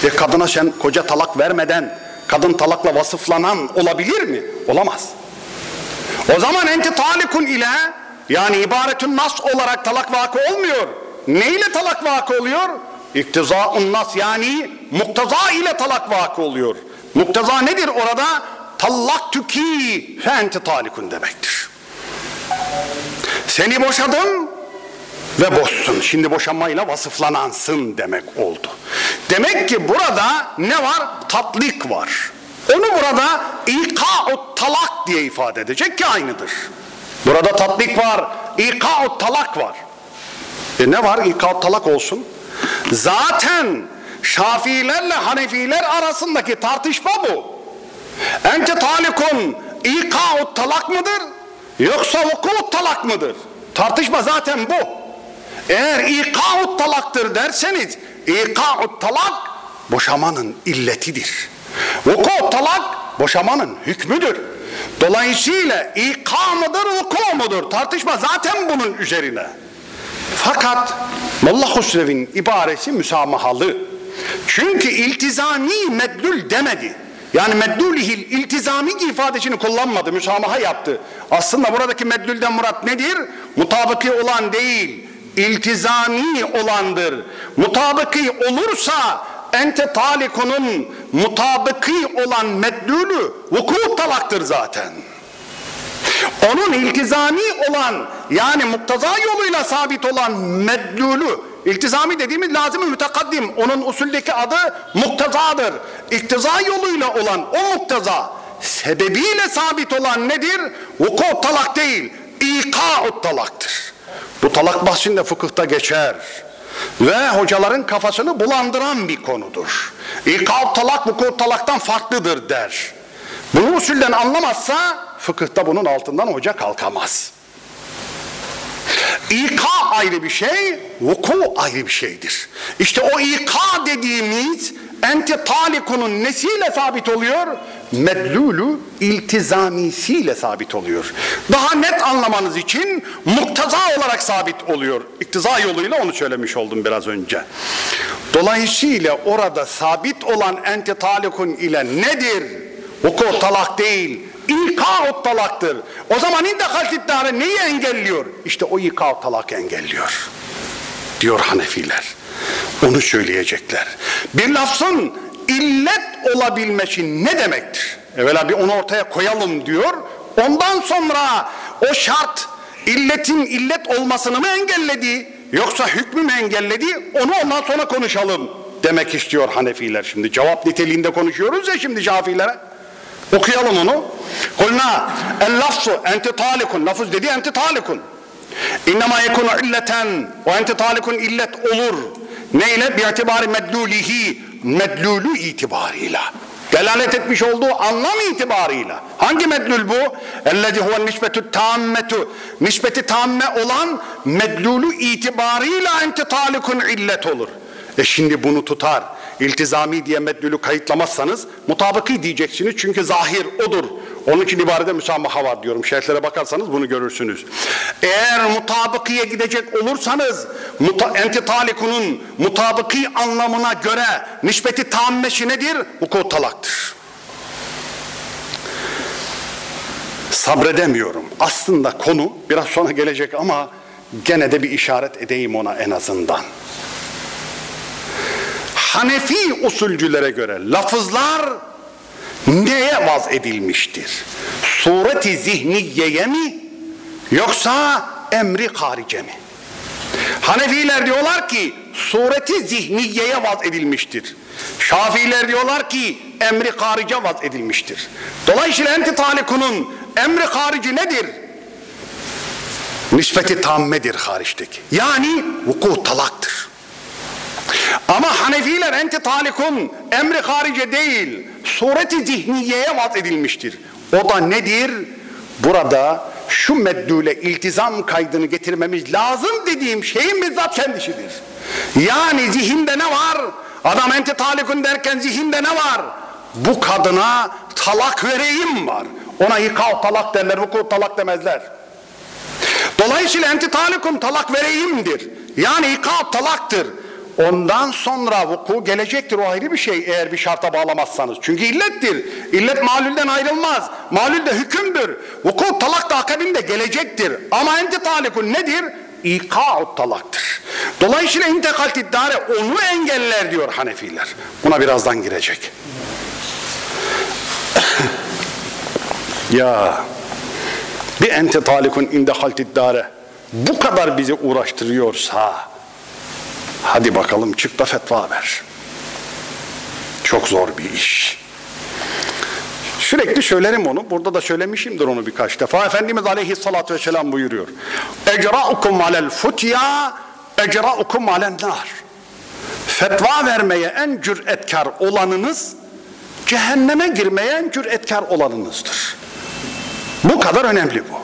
E kadına sen koca talak vermeden kadın talakla vasıflanan olabilir mi? Olamaz. O zaman enti talikun ile yani ibaretün nas olarak talak vakı olmuyor. Ne ile talak vakı oluyor? İktizaun nas yani muktaza ile talak vakı oluyor. Muktaza nedir orada? Tallak tüki fe enti talikun demektir. Seni boşadım ve boşsun. Şimdi boşanmayla vasıflanansın demek oldu. Demek ki burada ne var? Tatlik var. Onu burada ika'u talak diye ifade edecek ki aynıdır. Burada tatlik var, ika'u talak var. E ne var ika'u talak olsun? Zaten Şafiilerle Hanefiler arasındaki tartışma bu. Ente talikun ika'u talak mıdır? Yoksa vuku'u talak mıdır? Tartışma zaten bu. Eğer ika'u talaktır derseniz ika'u talak boşamanın illetidir. Vuku talak boşamanın hükmüdür. Dolayısıyla ika mıdır, vuku mudur? Tartışma zaten bunun üzerine. Fakat Molla Husrev'in ibaresi müsamahalı. Çünkü iltizami meddül demedi. Yani meddülihil iltizami ifadesini kullanmadı, müsamaha yaptı. Aslında buradaki meddülden murat nedir? Mutabıki olan değil, iltizami olandır. Mutabıki olursa ente talikunun mutabıki olan meddülü vuku talaktır zaten. Onun iltizami olan yani muktaza yoluyla sabit olan meddülü İltizami dediğimiz lazım-ı mütekaddim. Onun usuldeki adı muktazadır. İktiza yoluyla olan o muktaza sebebiyle sabit olan nedir? Vuku talak değil, ika'u talaktır. Bu talak bahsinde fıkıhta geçer. Ve hocaların kafasını bulandıran bir konudur. İka'u talak vuku talaktan farklıdır der. Bunu usulden anlamazsa fıkıhta bunun altından hoca kalkamaz. İka ayrı bir şey, vuku ayrı bir şeydir. İşte o ika dediğimiz ente talikunun nesiyle sabit oluyor? Medlulu iltizamisiyle sabit oluyor. Daha net anlamanız için muktaza olarak sabit oluyor. İktiza yoluyla onu söylemiş oldum biraz önce. Dolayısıyla orada sabit olan ente talikun ile nedir? Vuku talak değil, İka talaktır. O zaman indekal iddianı neyi engelliyor? İşte o ika talak engelliyor. Diyor Hanefiler. Onu söyleyecekler. Bir lafzın illet olabilmesi ne demektir? Evvela bir onu ortaya koyalım diyor. Ondan sonra o şart illetin illet olmasını mı engelledi? Yoksa hükmü mü engelledi? Onu ondan sonra konuşalım demek istiyor Hanefiler şimdi. Cevap niteliğinde konuşuyoruz ya şimdi Şafilere. Okuyalım onu. Kulna el lafzu ente talikun. Lafız dedi ente talikun. İnnemâ yekunu illeten. O ente talikun illet olur. Neyle? Bir itibari medlulihi. Medlulu itibarıyla. Delalet etmiş olduğu anlam itibarıyla. Hangi medlul bu? Ellezî huve nisbetü tammetu. Nisbeti tamme olan medlulu itibarıyla ente talikun illet olur. E şimdi bunu tutar. İltizami diye meddülü kayıtlamazsanız mutabıkı diyeceksiniz çünkü zahir odur. Onun için ibarede müsamaha var diyorum. Şerhlere bakarsanız bunu görürsünüz. Eğer mutabıkiye gidecek olursanız muta, entitalikunun mutabıki anlamına göre nispeti tammesi nedir? Vuku talaktır. Sabredemiyorum. Aslında konu biraz sonra gelecek ama gene de bir işaret edeyim ona en azından. Hanefi usulcülere göre lafızlar neye vaz edilmiştir? Sureti zihniyeye mi yoksa emri harice mi? Hanefiler diyorlar ki sureti zihniyeye vaz edilmiştir. Şafiiler diyorlar ki emri harice vaz edilmiştir. Dolayısıyla enti talikunun emri harici nedir? Nispeti tammedir hariçteki. Yani vuku talaktır. Ama Hanefiler enti talikun emri harice değil, sureti zihniyeye vaz edilmiştir. O da nedir? Burada şu meddüle iltizam kaydını getirmemiz lazım dediğim şeyin bizzat kendisidir. Yani zihinde ne var? Adam enti talikun derken zihinde ne var? Bu kadına talak vereyim var. Ona yıkav talak derler, vuku talak demezler. Dolayısıyla enti talikum talak vereyimdir. Yani yıkav talaktır. Ondan sonra vuku gelecektir o ayrı bir şey eğer bir şarta bağlamazsanız. Çünkü illettir. İllet malulden ayrılmaz. Malul de hükümdür. Vuku talak da akabinde gelecektir. Ama enti talikun nedir? İka'u talaktır. Dolayısıyla intikal iddare onu engeller diyor Hanefiler. Buna birazdan girecek. ya bir ente talikun inde haltiddare bu kadar bizi uğraştırıyorsa hadi bakalım çık da fetva ver. Çok zor bir iş. Sürekli söylerim onu. Burada da söylemişimdir onu birkaç defa. Efendimiz Aleyhisselatü Vesselam buyuruyor. Ecra'ukum alel futya ecra'ukum alen nar. Fetva vermeye en cüretkar olanınız cehenneme girmeye en cüretkar olanınızdır. Bu kadar önemli bu.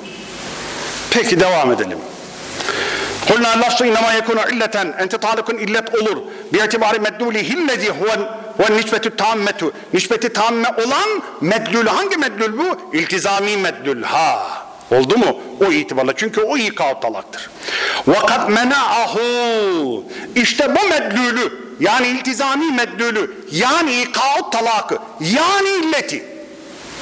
Peki devam edelim. Kulna lafzı inema yekunu illeten ente talikun illet olur. Bi itibari medlulihi lezi huve ve nisbetü tammetu. Nisbeti tamme olan medlul. Hangi medlul bu? İltizami medlul. Ha. Oldu mu? O itibarla. Çünkü o ikav talaktır. Kad mena'ahu. İşte bu medlulü yani iltizami medlulü yani ikav talakı yani illeti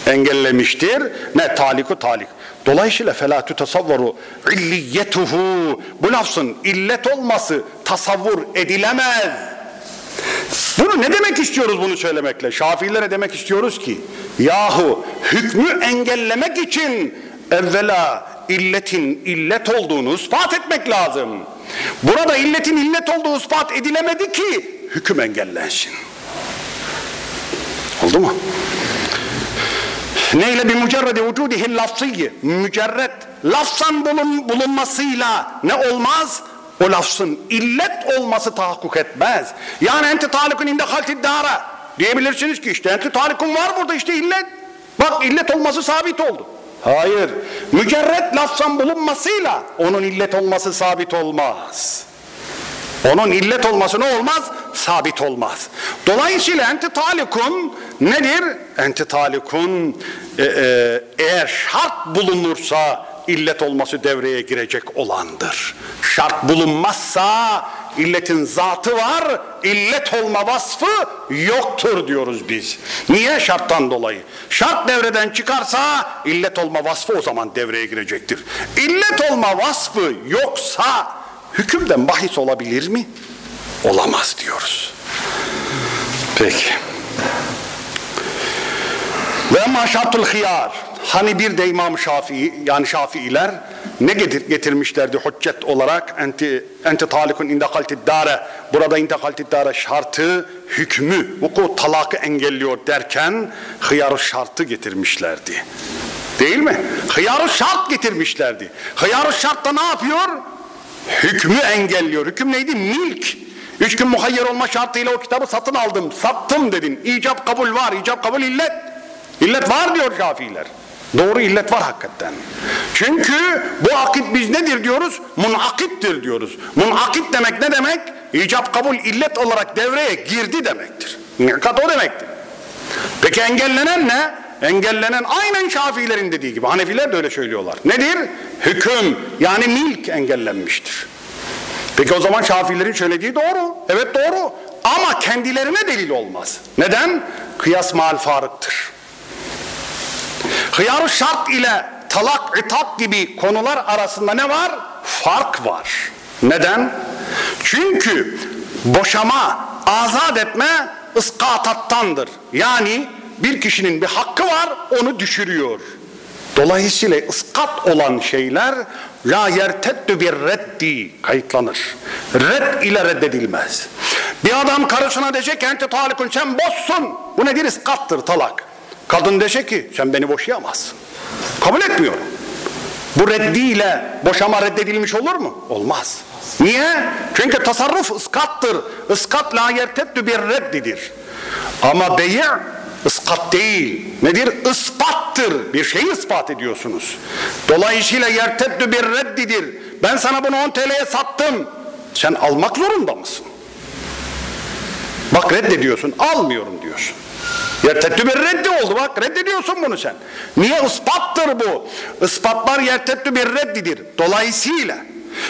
engellemiştir. Ne taliku talik. Dolayısıyla felâ tütesavvaru illiyetuhu bu lafzın illet olması tasavvur edilemez. Bunu ne demek istiyoruz bunu söylemekle? Şafilere demek istiyoruz ki yahu hükmü engellemek için evvela illetin illet olduğunu ispat etmek lazım. Burada illetin illet olduğu ispat edilemedi ki hüküm engellensin. Oldu mu? Neyle bir mücerredi vücudihi lafzıyı mücerred lafzan bulun, bulunmasıyla ne olmaz? O lafzın illet olması tahakkuk etmez. Yani enti talikun inde haltiddara diyebilirsiniz ki işte enti talikun var burada işte illet. Bak illet olması sabit oldu. Hayır. Mücerred lafzan bulunmasıyla onun illet olması sabit olmaz. Onun illet olması ne olmaz? Sabit olmaz. Dolayısıyla enti talikun nedir? Enti talikun e, e, eğer şart bulunursa illet olması devreye girecek olandır. Şart bulunmazsa illetin zatı var, illet olma vasfı yoktur diyoruz biz. Niye? Şarttan dolayı. Şart devreden çıkarsa illet olma vasfı o zaman devreye girecektir. İllet olma vasfı yoksa hükümden bahis olabilir mi? Olamaz diyoruz. Peki. Ve ama şartul hıyar. Hani bir de İmam Şafii yani Şafiiler ne getir, getirmişlerdi hüccet olarak enti enti talikun indakaltid dare burada indakaltid dare şartı hükmü vuku talakı engelliyor derken hıyar şartı getirmişlerdi. Değil mi? Hıyar şart getirmişlerdi. Hıyar şartta ne yapıyor? Hükmü engelliyor. Hüküm neydi? Milk. Üç gün muhayyer olma şartıyla o kitabı satın aldım. Sattım dedin. İcap kabul var. İcap kabul illet. İllet var diyor Şafiiler. Doğru illet var hakikaten. Çünkü bu akit biz nedir diyoruz? Munakittir diyoruz. Munakit demek ne demek? İcap kabul illet olarak devreye girdi demektir. Nikat o demektir. Peki engellenen ne? Engellenen aynen Şafiilerin dediği gibi. Hanefiler de öyle söylüyorlar. Nedir? Hüküm yani milk engellenmiştir. Peki o zaman Şafiilerin söylediği doğru. Evet doğru. Ama kendilerine delil olmaz. Neden? Kıyas mal farıktır. hıyar şart ile talak, itak gibi konular arasında ne var? Fark var. Neden? Çünkü boşama, azat etme ıskatattandır. Yani bir kişinin bir hakkı var, onu düşürüyor. Dolayısıyla ıskat olan şeyler la yerteddü bir reddi kayıtlanır. Red ile reddedilmez. Bir adam karısına diyecek ki ente talikun sen boşsun. Bu nedir? Iskattır talak. Kadın diyecek ki sen beni boşayamazsın. Kabul etmiyorum. Bu reddiyle boşama reddedilmiş olur mu? Olmaz. Niye? Çünkü tasarruf ıskattır. Iskat la yerteddü bir reddidir. Ama beyi ıskat değil. Nedir? Ispattır. Bir şeyi ispat ediyorsunuz. Dolayısıyla yerteddü bir reddidir. Ben sana bunu 10 TL'ye sattım. Sen almak zorunda mısın? Bak reddediyorsun. Almıyorum diyorsun. Yerteddü bir reddi oldu bak reddediyorsun bunu sen. Niye ispattır bu? Ispatlar yerteddü bir reddidir. Dolayısıyla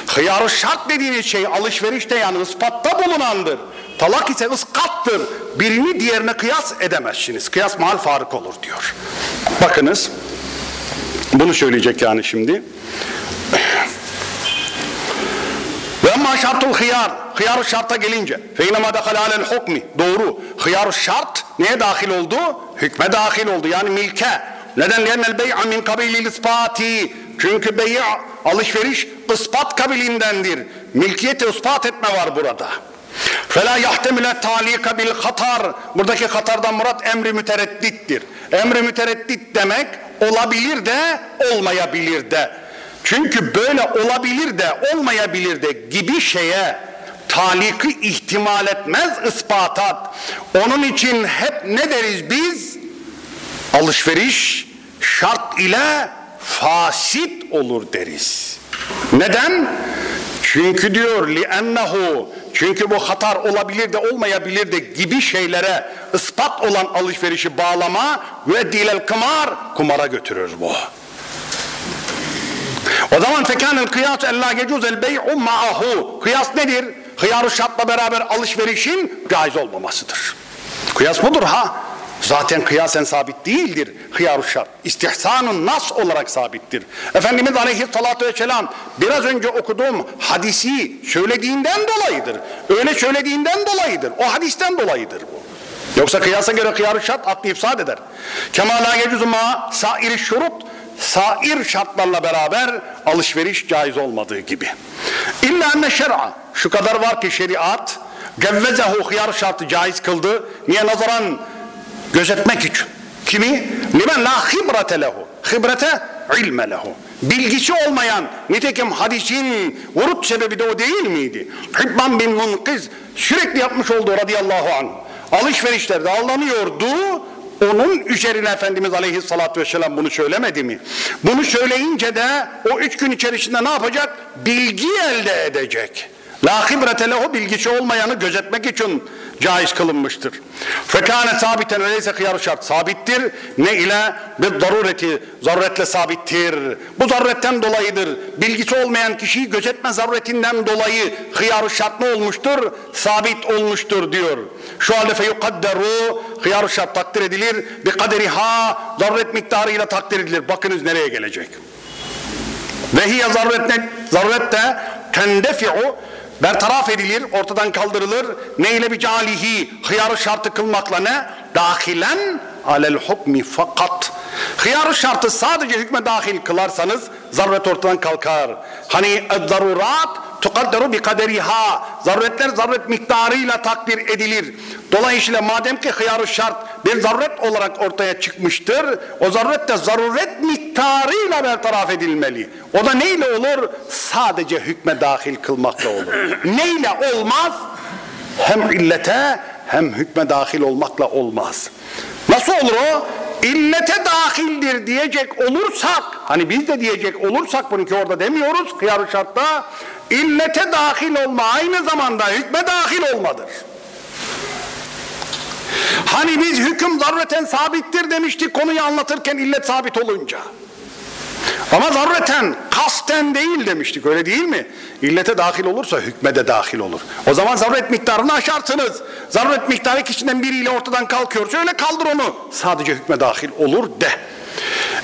hıyar şart dediğiniz şey alışverişte yani ispatta bulunandır. Talak ise ıskattır. Birini diğerine kıyas edemezsiniz. Kıyas mal fark olur diyor. Bakınız bunu söyleyecek yani şimdi. Ve amma şartul hıyar. Hıyar şarta gelince. Fe inema dekale alel hukmi. Doğru. Hıyar şart neye dahil oldu? Hükme dahil oldu. Yani milke. Neden? Lennel bey'a min kabilil ispati. Çünkü bey' alışveriş ispat kabilindendir. Milkiyeti ispat etme var burada. Fela yahtemile talika bil hatar. Buradaki hatardan murat emri mütereddittir. Emri mütereddit demek olabilir de olmayabilir de. Çünkü böyle olabilir de olmayabilir de gibi şeye taliki ihtimal etmez ispatat. Onun için hep ne deriz biz? Alışveriş şart ile fasit olur deriz. Neden? Çünkü diyor li ennehu çünkü bu hatar olabilir de olmayabilir de gibi şeylere ispat olan alışverişi bağlama ve dilel kımar kumara götürür bu. O zaman fekanel kıyas ella yecuzel bey'u ma'ahu. Kıyas nedir? Hıyar şartla beraber alışverişin caiz olmamasıdır. Kıyas budur ha. Zaten kıyasen sabit değildir hıyar şart. İstihsanun nas olarak sabittir. Efendimiz aleyhissalatü vesselam biraz önce okuduğum hadisi söylediğinden dolayıdır. Öyle söylediğinden dolayıdır. O hadisten dolayıdır bu. Yoksa kıyasa göre hıyar şart aklı ifsad eder. Kema la yecuzu ma sair şurut sair şartlarla beraber alışveriş caiz olmadığı gibi. İlla enne şer'a şu kadar var ki şeriat gevvezehu hıyar şartı caiz kıldı. Niye nazaran gözetmek için. Kimi? Limen la hibrete lehu. Hibrete ilme lehu. Bilgisi olmayan, nitekim hadisin vurut sebebi de o değil miydi? Hibban bin Munkiz sürekli yapmış oldu radıyallahu anh. Alışverişlerde aldanıyordu. Onun üzerine Efendimiz Aleyhisselatü Vesselam bunu söylemedi mi? Bunu söyleyince de o üç gün içerisinde ne yapacak? Bilgi elde edecek. La hibrete lehu bilgisi olmayanı gözetmek için caiz kılınmıştır. Fekâne sabiten öyleyse hıyar şart sabittir. Ne ile? Bir darureti zaruretle sabittir. Bu zaruretten dolayıdır. Bilgisi olmayan kişiyi gözetme zaruretinden dolayı hıyar şart ne olmuştur? Sabit olmuştur diyor. Şu halde feyukadderu hıyar şart takdir edilir. Bi kaderiha zaruret miktarıyla takdir edilir. Bakınız nereye gelecek. Ve hiye zaruret ne? Zaruret de tendefi'u bertaraf edilir, ortadan kaldırılır. Ne ile bir calihi hıyar şartı kılmakla ne? Dahilen alel hukmi fakat. Hıyar şartı sadece hükme dahil kılarsanız zaruret ortadan kalkar. Hani zarurat tukadderu bi kaderiha. Zaruretler zaruret miktarıyla takdir edilir. Dolayısıyla madem ki hıyar şart bir zaruret olarak ortaya çıkmıştır, o zaruret de zaruret miktarıyla bertaraf edilmeli. O da neyle olur? Sadece hükme dahil kılmakla olur. neyle olmaz? Hem illete hem hükme dahil olmakla olmaz. Nasıl olur o? İllete dahildir diyecek olursak, hani biz de diyecek olursak bunu ki orada demiyoruz hıyar şartta, illete dahil olma aynı zamanda hükme dahil olmadır. Hani biz hüküm zarureten sabittir demiştik konuyu anlatırken illet sabit olunca. Ama zarureten kasten değil demiştik öyle değil mi? İllete dahil olursa hükme de dahil olur. O zaman zaruret miktarını aşarsınız. Zaruret miktarı kişiden biriyle ortadan kalkıyorsa öyle kaldır onu. Sadece hükme dahil olur de.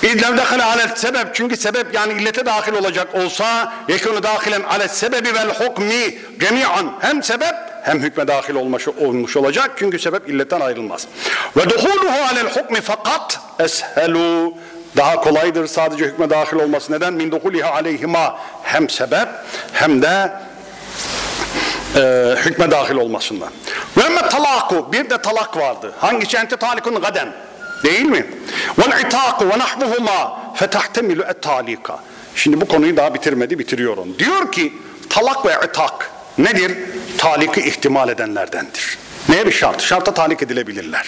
İzlev dekale alet sebep çünkü sebep yani illete dahil olacak olsa yekunu dahilen alet sebebi vel hukmi cemi'an hem sebep hem hükme dahil olmuş, olmuş olacak çünkü sebep illetten ayrılmaz. Ve duhuluhu alel hukmi fakat eshelu daha kolaydır sadece hükme dahil olması. Neden? Min duhuliha aleyhima hem sebep hem de e, hükme dahil olmasından. Ve emme talaku bir de talak vardı. Hangisi ente talikun gaden değil mi? Vel itaku ve nahvuhuma fetehtemilu et. Şimdi bu konuyu daha bitirmedi bitiriyorum. Diyor ki talak ve itak nedir? Taliki ihtimal edenlerdendir. Neye bir şart? Şarta talik edilebilirler.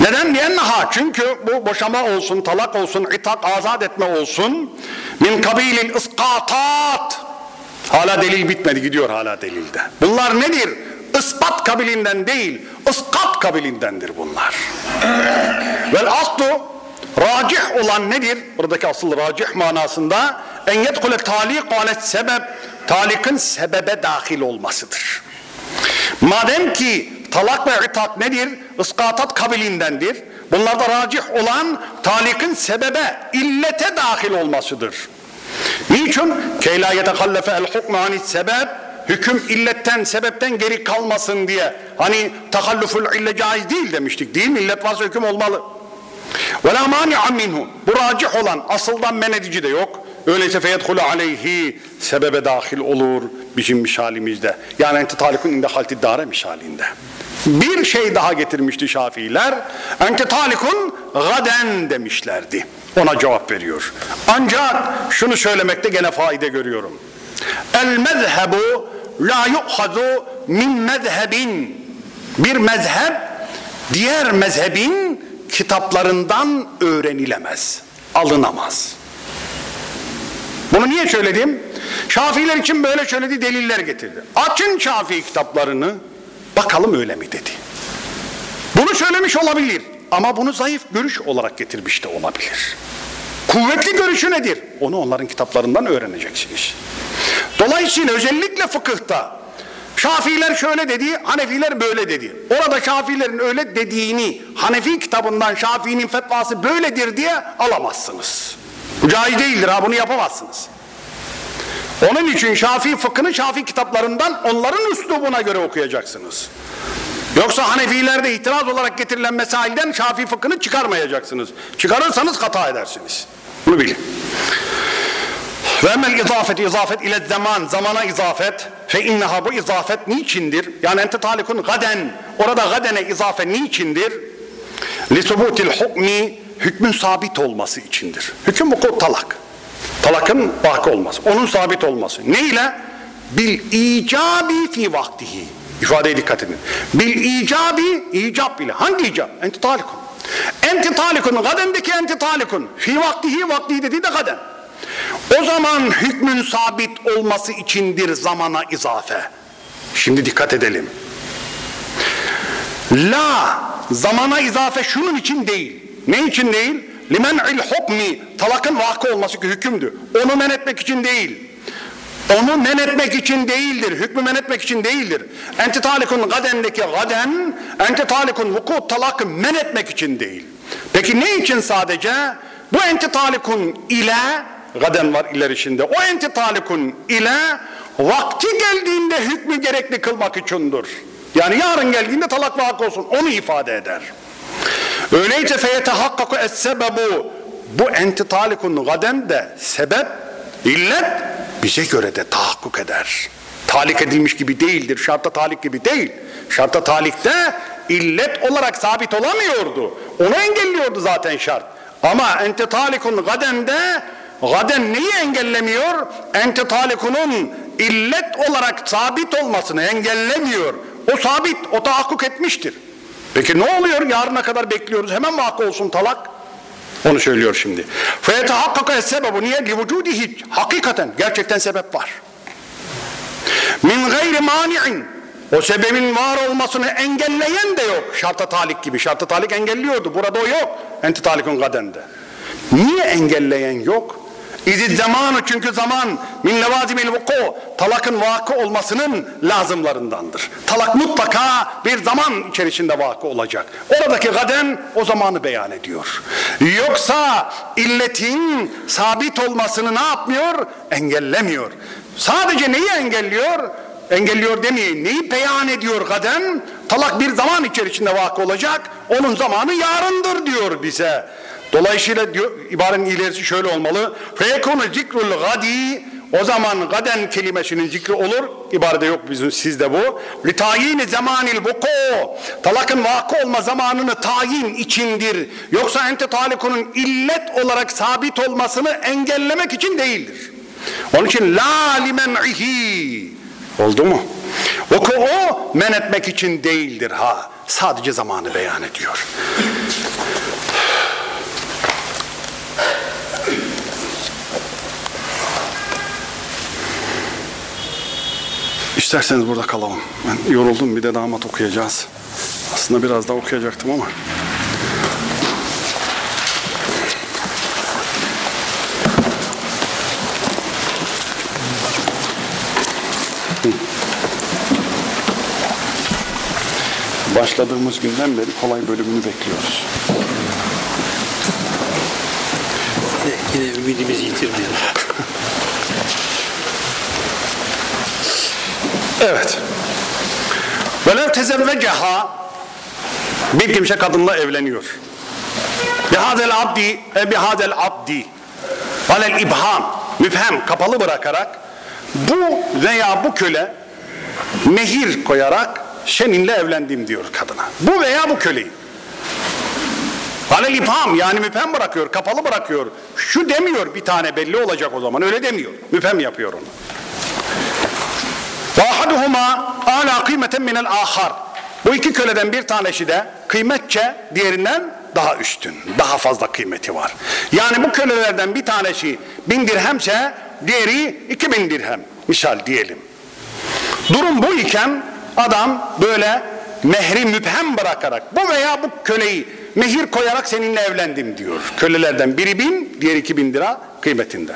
Neden? Liyenneha çünkü bu boşama olsun, talak olsun, itak azat etme olsun min kabilil iskatat hala delil bitmedi gidiyor hala delilde. Bunlar nedir? Ispat kabilinden değil, ıskat kabilindendir bunlar. Vel aslu racih olan nedir? Buradaki asıl racih manasında en yedkule talik alet sebep talikin sebebe dahil olmasıdır. Madem ki talak ve itak nedir? Iskatat kabilindendir. Bunlarda racih olan talikin sebebe, illete dahil olmasıdır. Niçin? Key la yetekallefe el hukmu anit sebep hüküm illetten, sebepten geri kalmasın diye. Hani takalluful ille caiz değil demiştik değil mi? İllet varsa hüküm olmalı. Ve la mani'a minhu. Bu racih olan asıldan men edici de yok. Öyleyse feyedhulu aleyhi sebebe dahil olur bizim misalimizde. Yani ente talikun inde halti dare misalinde. Bir şey daha getirmişti Şafiiler. Ente talikun gaden demişlerdi. Ona cevap veriyor. Ancak şunu söylemekte gene fayda görüyorum. El mezhebu la yu'hadu min mezhebin. Bir mezhep diğer mezhebin kitaplarından öğrenilemez, alınamaz. Bunu niye söyledim? Şafiiler için böyle söyledi deliller getirdi. Açın Şafii kitaplarını bakalım öyle mi dedi. Bunu söylemiş olabilir ama bunu zayıf görüş olarak getirmiş de olabilir. Kuvvetli görüşü nedir? Onu onların kitaplarından öğreneceksiniz. Dolayısıyla özellikle fıkıhta Şafiiler şöyle dedi, Hanefiler böyle dedi. Orada Şafiilerin öyle dediğini Hanefi kitabından Şafii'nin fetvası böyledir diye alamazsınız. Bu caiz değildir ha bunu yapamazsınız. Onun için Şafii fıkhını Şafii kitaplarından onların üslubuna göre okuyacaksınız. Yoksa Hanefilerde itiraz olarak getirilen mesailden Şafii fıkhını çıkarmayacaksınız. Çıkarırsanız hata edersiniz. Bunu bilin. Ve emmel izafet izafet ile zaman zamana izafet fe inneha bu izafet niçindir? Yani ente talikun gaden orada gadene izafe niçindir? Li subutil hukmi hükmün sabit olması içindir. Hüküm bu talak. Talakın vakı olması. Onun sabit olması. Ne ile? Bil icabi fi vaktihi. İfadeye dikkat edin. Bil icabi icab ile. Hangi icab? Enti talikun. Enti talikun. Gadendeki enti talikun. Fi vaktihi vaktihi dediği de gaden. O zaman hükmün sabit olması içindir zamana izafe. Şimdi dikkat edelim. La zamana izafe şunun için değil. Ne için değil? Limen'il hukmi talakın vakı olması ki hükümdü. Onu men etmek için değil. Onu men etmek için değildir. Hükmü men etmek için değildir. Enti talikun gadendeki gaden, enti talikun vuku talakı men etmek için değil. Peki ne için sadece? Bu enti talikun ile gaden var ilerisinde. O enti talikun ile vakti geldiğinde hükmü gerekli kılmak içindir. Yani yarın geldiğinde talak vakı olsun. Onu ifade eder. Öyleyse feyetehakkaku es sebebu bu enti talikun gaden de sebep illet bize göre de tahakkuk eder. Talik edilmiş gibi değildir. Şartta talik gibi değil. Şartta talikte illet olarak sabit olamıyordu. Onu engelliyordu zaten şart. Ama ente talikun gadende gaden neyi engellemiyor? Ente talikunun illet olarak sabit olmasını engellemiyor. O sabit, o tahakkuk etmiştir. Peki ne oluyor? Yarına kadar bekliyoruz. Hemen vakı olsun talak. Onu söylüyor şimdi. فَيَتَحَقَّقَ sebebu Niye? لِوُجُودِهِ Hakikaten, gerçekten sebep var. Min gayri mani'in o sebebin var olmasını engelleyen de yok. Şartı talik gibi. Şartı talik engelliyordu. Burada o yok. Enti talikun kadende. Niye engelleyen yok? İzi zamanı çünkü zaman min levazimil vuku talakın vakı olmasının lazımlarındandır. Talak mutlaka bir zaman içerisinde vakı olacak. Oradaki gaden o zamanı beyan ediyor. Yoksa illetin sabit olmasını ne yapmıyor? Engellemiyor. Sadece neyi engelliyor? Engelliyor demeyin. Neyi beyan ediyor gaden? Talak bir zaman içerisinde vakı olacak. Onun zamanı yarındır diyor bize. Dolayısıyla diyor, ibarenin ilerisi şöyle olmalı. Feyekunu zikrul gadi o zaman gaden kelimesinin zikri olur. İbarede yok bizim sizde bu. Li tayini zamanil vuku. Talakın vakı olma zamanını tayin içindir. Yoksa ente talikunun illet olarak sabit olmasını engellemek için değildir. Onun için la limen'ihi. Oldu mu? Vuku o men etmek için değildir ha. Sadece zamanı beyan ediyor. İsterseniz burada kalalım. Ben yoruldum bir de damat okuyacağız. Aslında biraz daha okuyacaktım ama. Başladığımız günden beri kolay bölümünü bekliyoruz. Yine ümidimizi yitirmeyelim. Evet. Velev tezevveceha bir kimse kadınla evleniyor. Bihadel abdi e bihadel abdi valel ibham müphem kapalı bırakarak bu veya bu köle mehir koyarak seninle evlendim diyor kadına. Bu veya bu köleyi. Valel ibham yani müphem bırakıyor, kapalı bırakıyor. Şu demiyor bir tane belli olacak o zaman öyle demiyor. Müphem yapıyor onu. Vahaduhuma ala kıymeten minel ahar. Bu iki köleden bir tanesi de kıymetçe diğerinden daha üstün, daha fazla kıymeti var. Yani bu kölelerden bir tanesi bin dirhemse diğeri iki bin dirhem. Misal diyelim. Durum bu iken adam böyle mehri müphem bırakarak bu veya bu köleyi mehir koyarak seninle evlendim diyor. Kölelerden biri bin, diğer iki bin lira kıymetinde.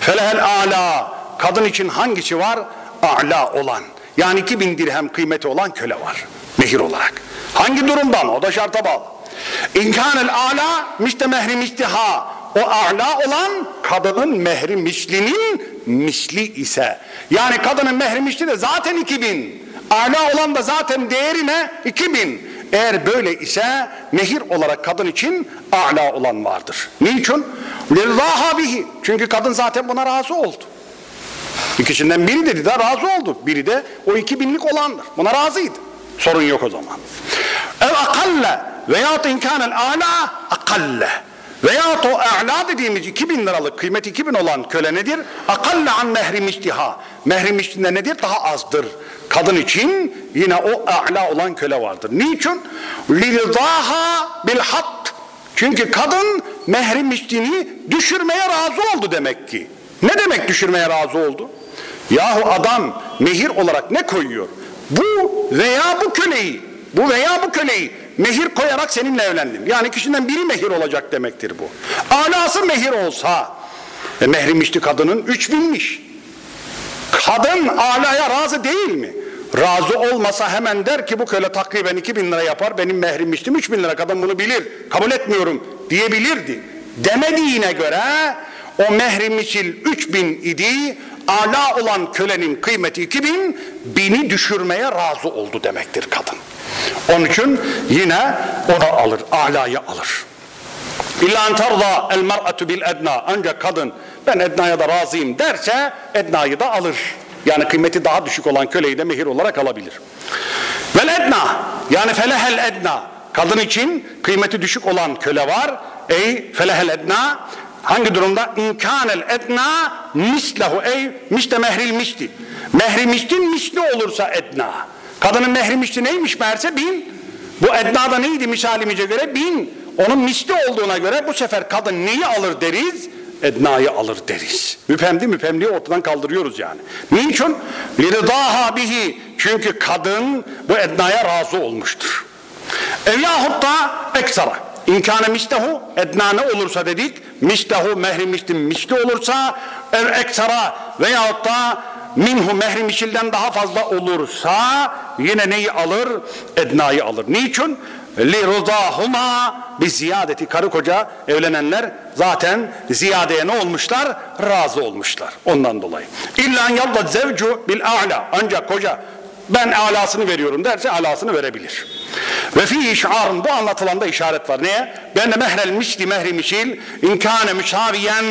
Felehel ala kadın için hangisi var? A'la olan. Yani 2000 dirhem kıymeti olan köle var. Mehir olarak. Hangi durumdan? O da şarta bağlı. İmkanel ala mişte mehri miştiha. O a'la olan kadının mehri mislinin misli ise. Yani kadının mehri misli de zaten 2000. A'la olan da zaten değerine 2000. Eğer böyle ise mehir olarak kadın için a'la olan vardır. Niçin? Lillaha bihi. Çünkü kadın zaten buna razı oldu. İkisinden biri dedi de razı oldu. Biri de o iki binlik olandır. Buna razıydı. Sorun yok o zaman. Ev akalle veyahut imkanel ala akalle. Veyahut o a'la dediğimiz 2000 liralık kıymeti 2000 olan köle nedir? Akalle an mehri miştiha. Mehri miştinde nedir? Daha azdır. Kadın için yine o a'la olan köle vardır. Niçin? Lirdaha bil hat. Çünkü kadın mehri miştini düşürmeye razı oldu demek ki. Ne demek düşürmeye razı oldu? Yahu adam mehir olarak ne koyuyor? Bu veya bu köleyi, bu veya bu köleyi mehir koyarak seninle evlendim. Yani kişiden biri mehir olacak demektir bu. Alası mehir olsa, e mehrimişti kadının üç binmiş. Kadın alaya razı değil mi? Razı olmasa hemen der ki bu köle takriben iki bin lira yapar, benim mehrimiştim üç bin lira kadın bunu bilir, kabul etmiyorum diyebilirdi. Demediğine göre o mehri misil 3000 idi. Ala olan kölenin kıymeti 2000, bini düşürmeye razı oldu demektir kadın. Onun için yine o da alır, alayı alır. İlla en terza el mer'atu bil edna. Ancak kadın ben ednaya da razıyım derse ednayı da alır. Yani kıymeti daha düşük olan köleyi de mehir olarak alabilir. Vel edna yani felehel edna. Kadın için kıymeti düşük olan köle var. Ey felehel edna Hangi durumda? İmkanel etna mislahu ey mişte mehril mişti. Mehri miştin misli olursa etna. Kadının mehri mişti neymiş meğerse bin. Bu etna da neydi misalimize göre? Bin. Onun misli olduğuna göre bu sefer kadın neyi alır deriz? ednayı alır deriz. Müpemdi müpemliği ortadan kaldırıyoruz yani. Niçin? Lirdaha bihi. Çünkü kadın bu ednaya razı olmuştur. Ev yahut da eksara. İmkanı mislehu edna ne olursa dedik. Mislehu mehri misli olursa ev eksara veyahut da minhu mehri mişilden daha fazla olursa yine neyi alır? Ednayı alır. Niçin? Li rızahuma bir ziyadeti karı koca evlenenler zaten ziyadeye ne olmuşlar? Razı olmuşlar. Ondan dolayı. İlla yalda zevcu bil a'la. Ancak koca ben alasını veriyorum derse alasını verebilir. Ve fihi şiarın bu anlatılanda işaret var. Neye? Ben de mehrel misli mehri misil inkâne müsaviyen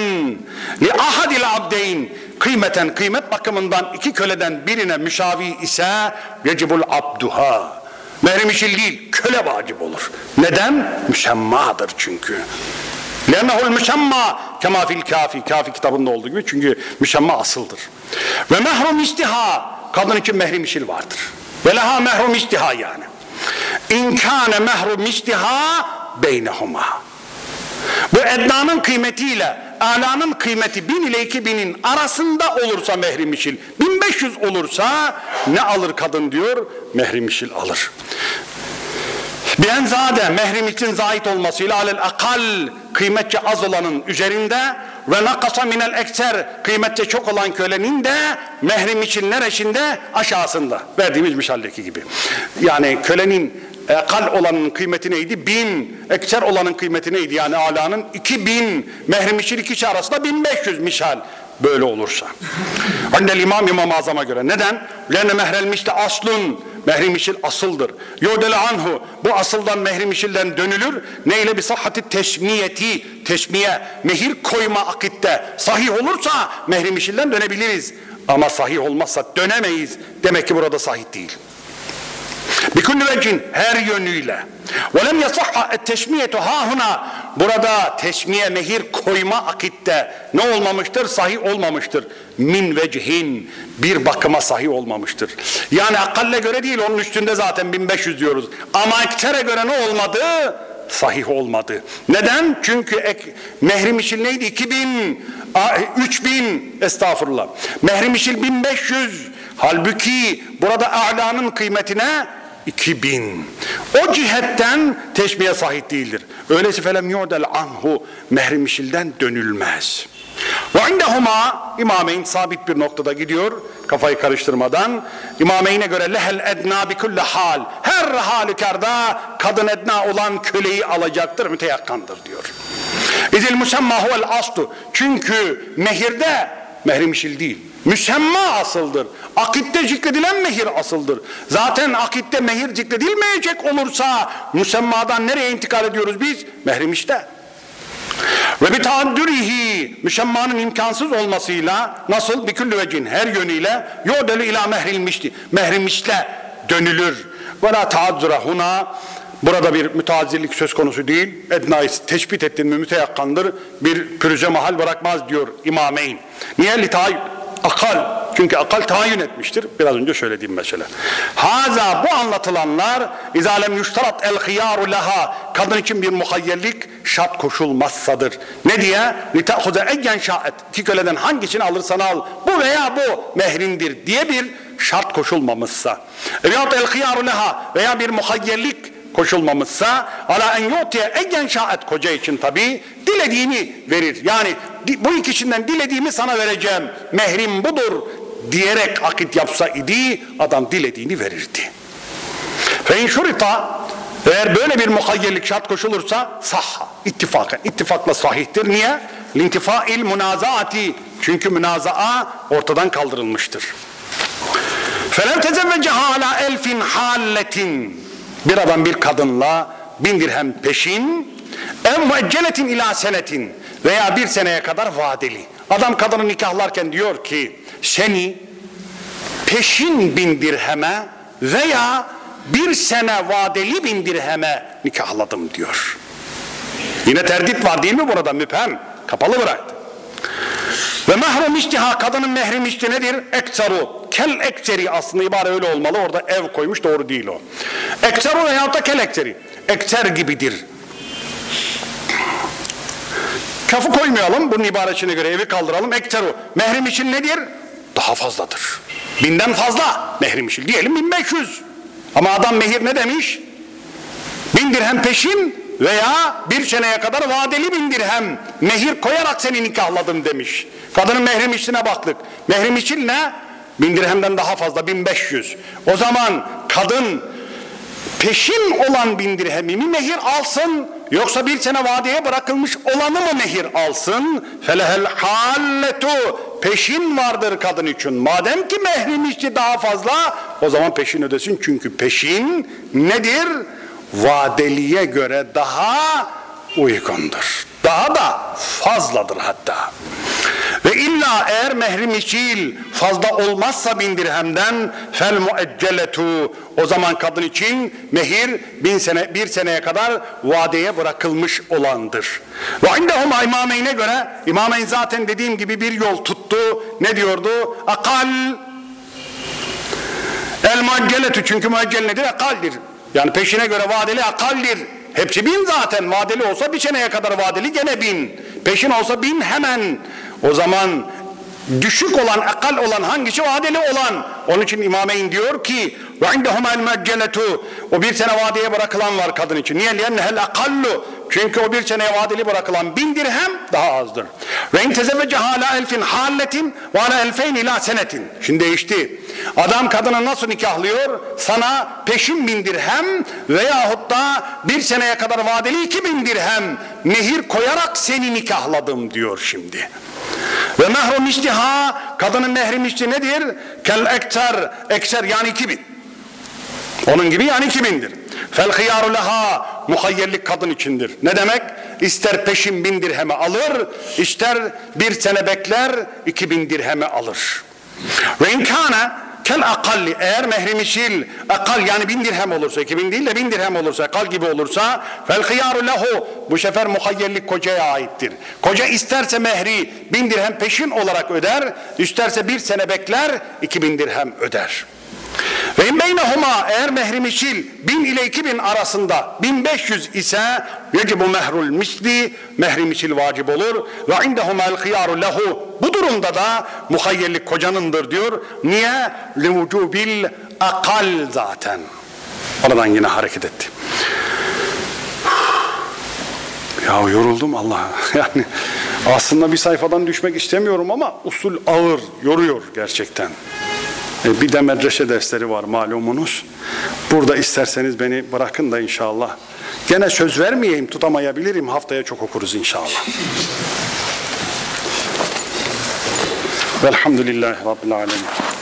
li ahadil abdeyn kıymeten kıymet bakımından iki köleden birine müsavi ise vecibul abduha. Mehri misil değil, köle vacip olur. Neden? Müsemmadır çünkü. Lennehul müsemma kema fil kafi. Kafi kitabında olduğu gibi çünkü müsemma asıldır. Ve mehrum istiha. Kadın için mehri misil vardır. Ve leha mehrum istiha yani. İnkâne mehrum istiha beynehuma. Bu ednanın kıymetiyle alanın kıymeti bin ile iki binin arasında olursa mehrim işil. 1500 olursa ne alır kadın diyor? Mehrim işil alır. Bien zade mehrim için zahit olmasıyla alel akal kıymetçe az olanın üzerinde ve nakasa minel ekser kıymetçe çok olan kölenin de mehrim için neresinde aşağısında verdiğimiz misaldeki gibi. Yani kölenin ekal olanın kıymeti neydi? Bin. Ekser olanın kıymeti neydi? Yani alanın iki bin. Mehrim için ikisi arasında bin beş yüz misal. Böyle olursa. Annel imam İmam Azam'a göre. Neden? Lenne mehrelmişte aslun. Mehrim işil asıldır. Yodele anhu. Bu asıldan mehrim işilden dönülür. Neyle bir sahhati teşmiyeti. Teşmiye. Mehir koyma akitte. Sahih olursa mehrim işilden dönebiliriz. Ama sahih olmazsa dönemeyiz. Demek ki burada sahih değil. Bikulli vecin her yönüyle. Ve lem yasahha teşmiyetu hahuna. Burada teşmiye mehir koyma akitte ne olmamıştır? Sahih olmamıştır. Min vecihin bir bakıma sahih olmamıştır. Yani akalle göre değil onun üstünde zaten 1500 diyoruz. Ama ektere göre ne olmadı? Sahih olmadı. Neden? Çünkü ek, mehrim işil neydi? 2000, a, 3000 estağfurullah. Mehrim işil 1500. Halbuki burada a'lanın kıymetine 2000. O cihetten teşmiye sahih değildir. Öyleyse felem yu'del anhu mehrim işilden dönülmez. Ve indehuma imameyn sabit bir noktada gidiyor kafayı karıştırmadan. İmameyne göre lehel edna bi kulli hal. Her halükarda kadın edna olan köleyi alacaktır, müteyakkandır diyor. İzil musemma huvel aslu. Çünkü mehirde mehrim işil değil. Müsemma asıldır. Akitte zikredilen mehir asıldır. Zaten akitte mehir zikredilmeyecek olursa müsemmadan nereye intikal ediyoruz biz? Mehrim işte. Ve bir taaddürihi müsemmanın imkansız olmasıyla nasıl bir küllü vecin her yönüyle yodelu ila mehrilmişti. Mehrimişle dönülür. Ve la taaddüre huna Burada bir müteazzirlik söz konusu değil. Edna'yı teşbit ettin mi. Bir pürüze mahal bırakmaz diyor imameyn. Niye? Litay akal. Çünkü akal tayin etmiştir. Biraz önce söylediğim mesele. Haza bu anlatılanlar izalem yuştarat el hiyaru laha kadın için bir muhayyerlik şart koşulmazsadır. Ne diye? Lite'huze egyen şaet. İki köleden hangisini alırsan al. Bu veya bu mehrindir diye bir şart koşulmamışsa. Veyahut el hiyaru laha veya bir muhayyerlik koşulmamışsa ala en yutiye egyen şaet koca için tabi dilediğini verir. Yani bu ikisinden dilediğimi sana vereceğim. Mehrim budur diyerek akit yapsa idi adam dilediğini verirdi. Fe inşurita eğer böyle bir muhayyerlik şart koşulursa sahha ittifaken ittifakla sahihtir. Niye? Lintifail munazaati çünkü münazaa ortadan kaldırılmıştır. Felev tezevveceha ala elfin halletin bir adam bir kadınla bin dirhem peşin en muecceletin ila senetin veya bir seneye kadar vadeli. Adam kadını nikahlarken diyor ki seni peşin bin dirheme veya bir sene vadeli bin dirheme nikahladım diyor. Yine terdit var değil mi burada müphem? Kapalı bıraktı. Ve mahrum iştiha kadının mehrim işti nedir? Eksaru. Kel ekseri aslında ibare öyle olmalı. Orada ev koymuş doğru değil o. Eksaru veyahut da kel ekseri. Ekser gibidir. Kafı koymayalım bunun ibaresine göre evi kaldıralım. Ekteru. Mehrim için nedir? Daha fazladır. Binden fazla mehrim için. Diyelim 1500. Ama adam mehir ne demiş? Bin dirhem peşin veya bir seneye kadar vadeli bin dirhem mehir koyarak seni nikahladım demiş. Kadının mehrim işine baktık. Mehrim için ne? Bin dirhemden daha fazla 1500. O zaman kadın peşin olan bin dirhemi mi mehir alsın yoksa bir sene vadeye bırakılmış olanı mı mehir alsın? Felehel halletu peşin vardır kadın için. Madem ki mehrim işi daha fazla o zaman peşin ödesin. Çünkü peşin nedir? Vadeliye göre daha uygundur. Daha da fazladır hatta. Ve illa eğer mehrim içil fazla olmazsa bin dirhemden fel muecceletu o zaman kadın için mehir bin sene bir seneye kadar vadeye bırakılmış olandır. Ve indehum imameyne göre imameyn zaten dediğim gibi bir yol tuttu. Ne diyordu? Akal El muecceletü çünkü mueccel nedir? Akaldir. Yani peşine göre vadeli akaldir. Hepsi bin zaten. Vadeli olsa bir seneye kadar vadeli gene bin. Peşin olsa bin hemen. O zaman düşük olan, akal olan hangisi vadeli olan? Onun için İmameyn diyor ki el muecceletu o bir sene vadeye bırakılan var kadın için. Niye? Lennehel akallu çünkü o bir seneye vadeli bırakılan bin dirhem daha azdır. İn tezevvece hala elfin halletin ve ala elfeyn ila senetin. Şimdi değişti. Adam kadını nasıl nikahlıyor? Sana peşin bin dirhem veyahut da bir seneye kadar vadeli iki bin dirhem mehir koyarak seni nikahladım diyor şimdi. Ve mehrum iştiha kadının mehrim işti nedir? Kel ekter ekser yani iki bin. Onun gibi yani kimindir? Fel hıyaru leha muhayyerlik kadın içindir. Ne demek? İster peşin bin dirheme alır, ister bir sene bekler iki bin dirheme alır. Ve inkâne kel akalli eğer mehrimişil akal yani bin dirhem olursa iki bin değil de bin dirhem olursa akal gibi olursa fel hıyaru lehu bu sefer muhayyerlik kocaya aittir. Koca isterse mehri bin dirhem peşin olarak öder, isterse bir sene bekler iki bin dirhem öder. Ve in beynehuma eğer mehrimişil bin ile iki bin arasında 1500 ise yecibu mehrul misli mehrimişil vacip olur ve indehuma el hıyaru lehu bu durumda da muhayyerlik kocanındır diyor. Niye? Livucubil akal zaten. Oradan yine hareket etti. Ya yoruldum Allah. Yani aslında bir sayfadan düşmek istemiyorum ama usul ağır, yoruyor gerçekten. E, Bir de medrese dersleri var malumunuz. Burada isterseniz beni bırakın da inşallah. Gene söz vermeyeyim, tutamayabilirim. Haftaya çok okuruz inşallah. Velhamdülillahi Rabbil Alemin.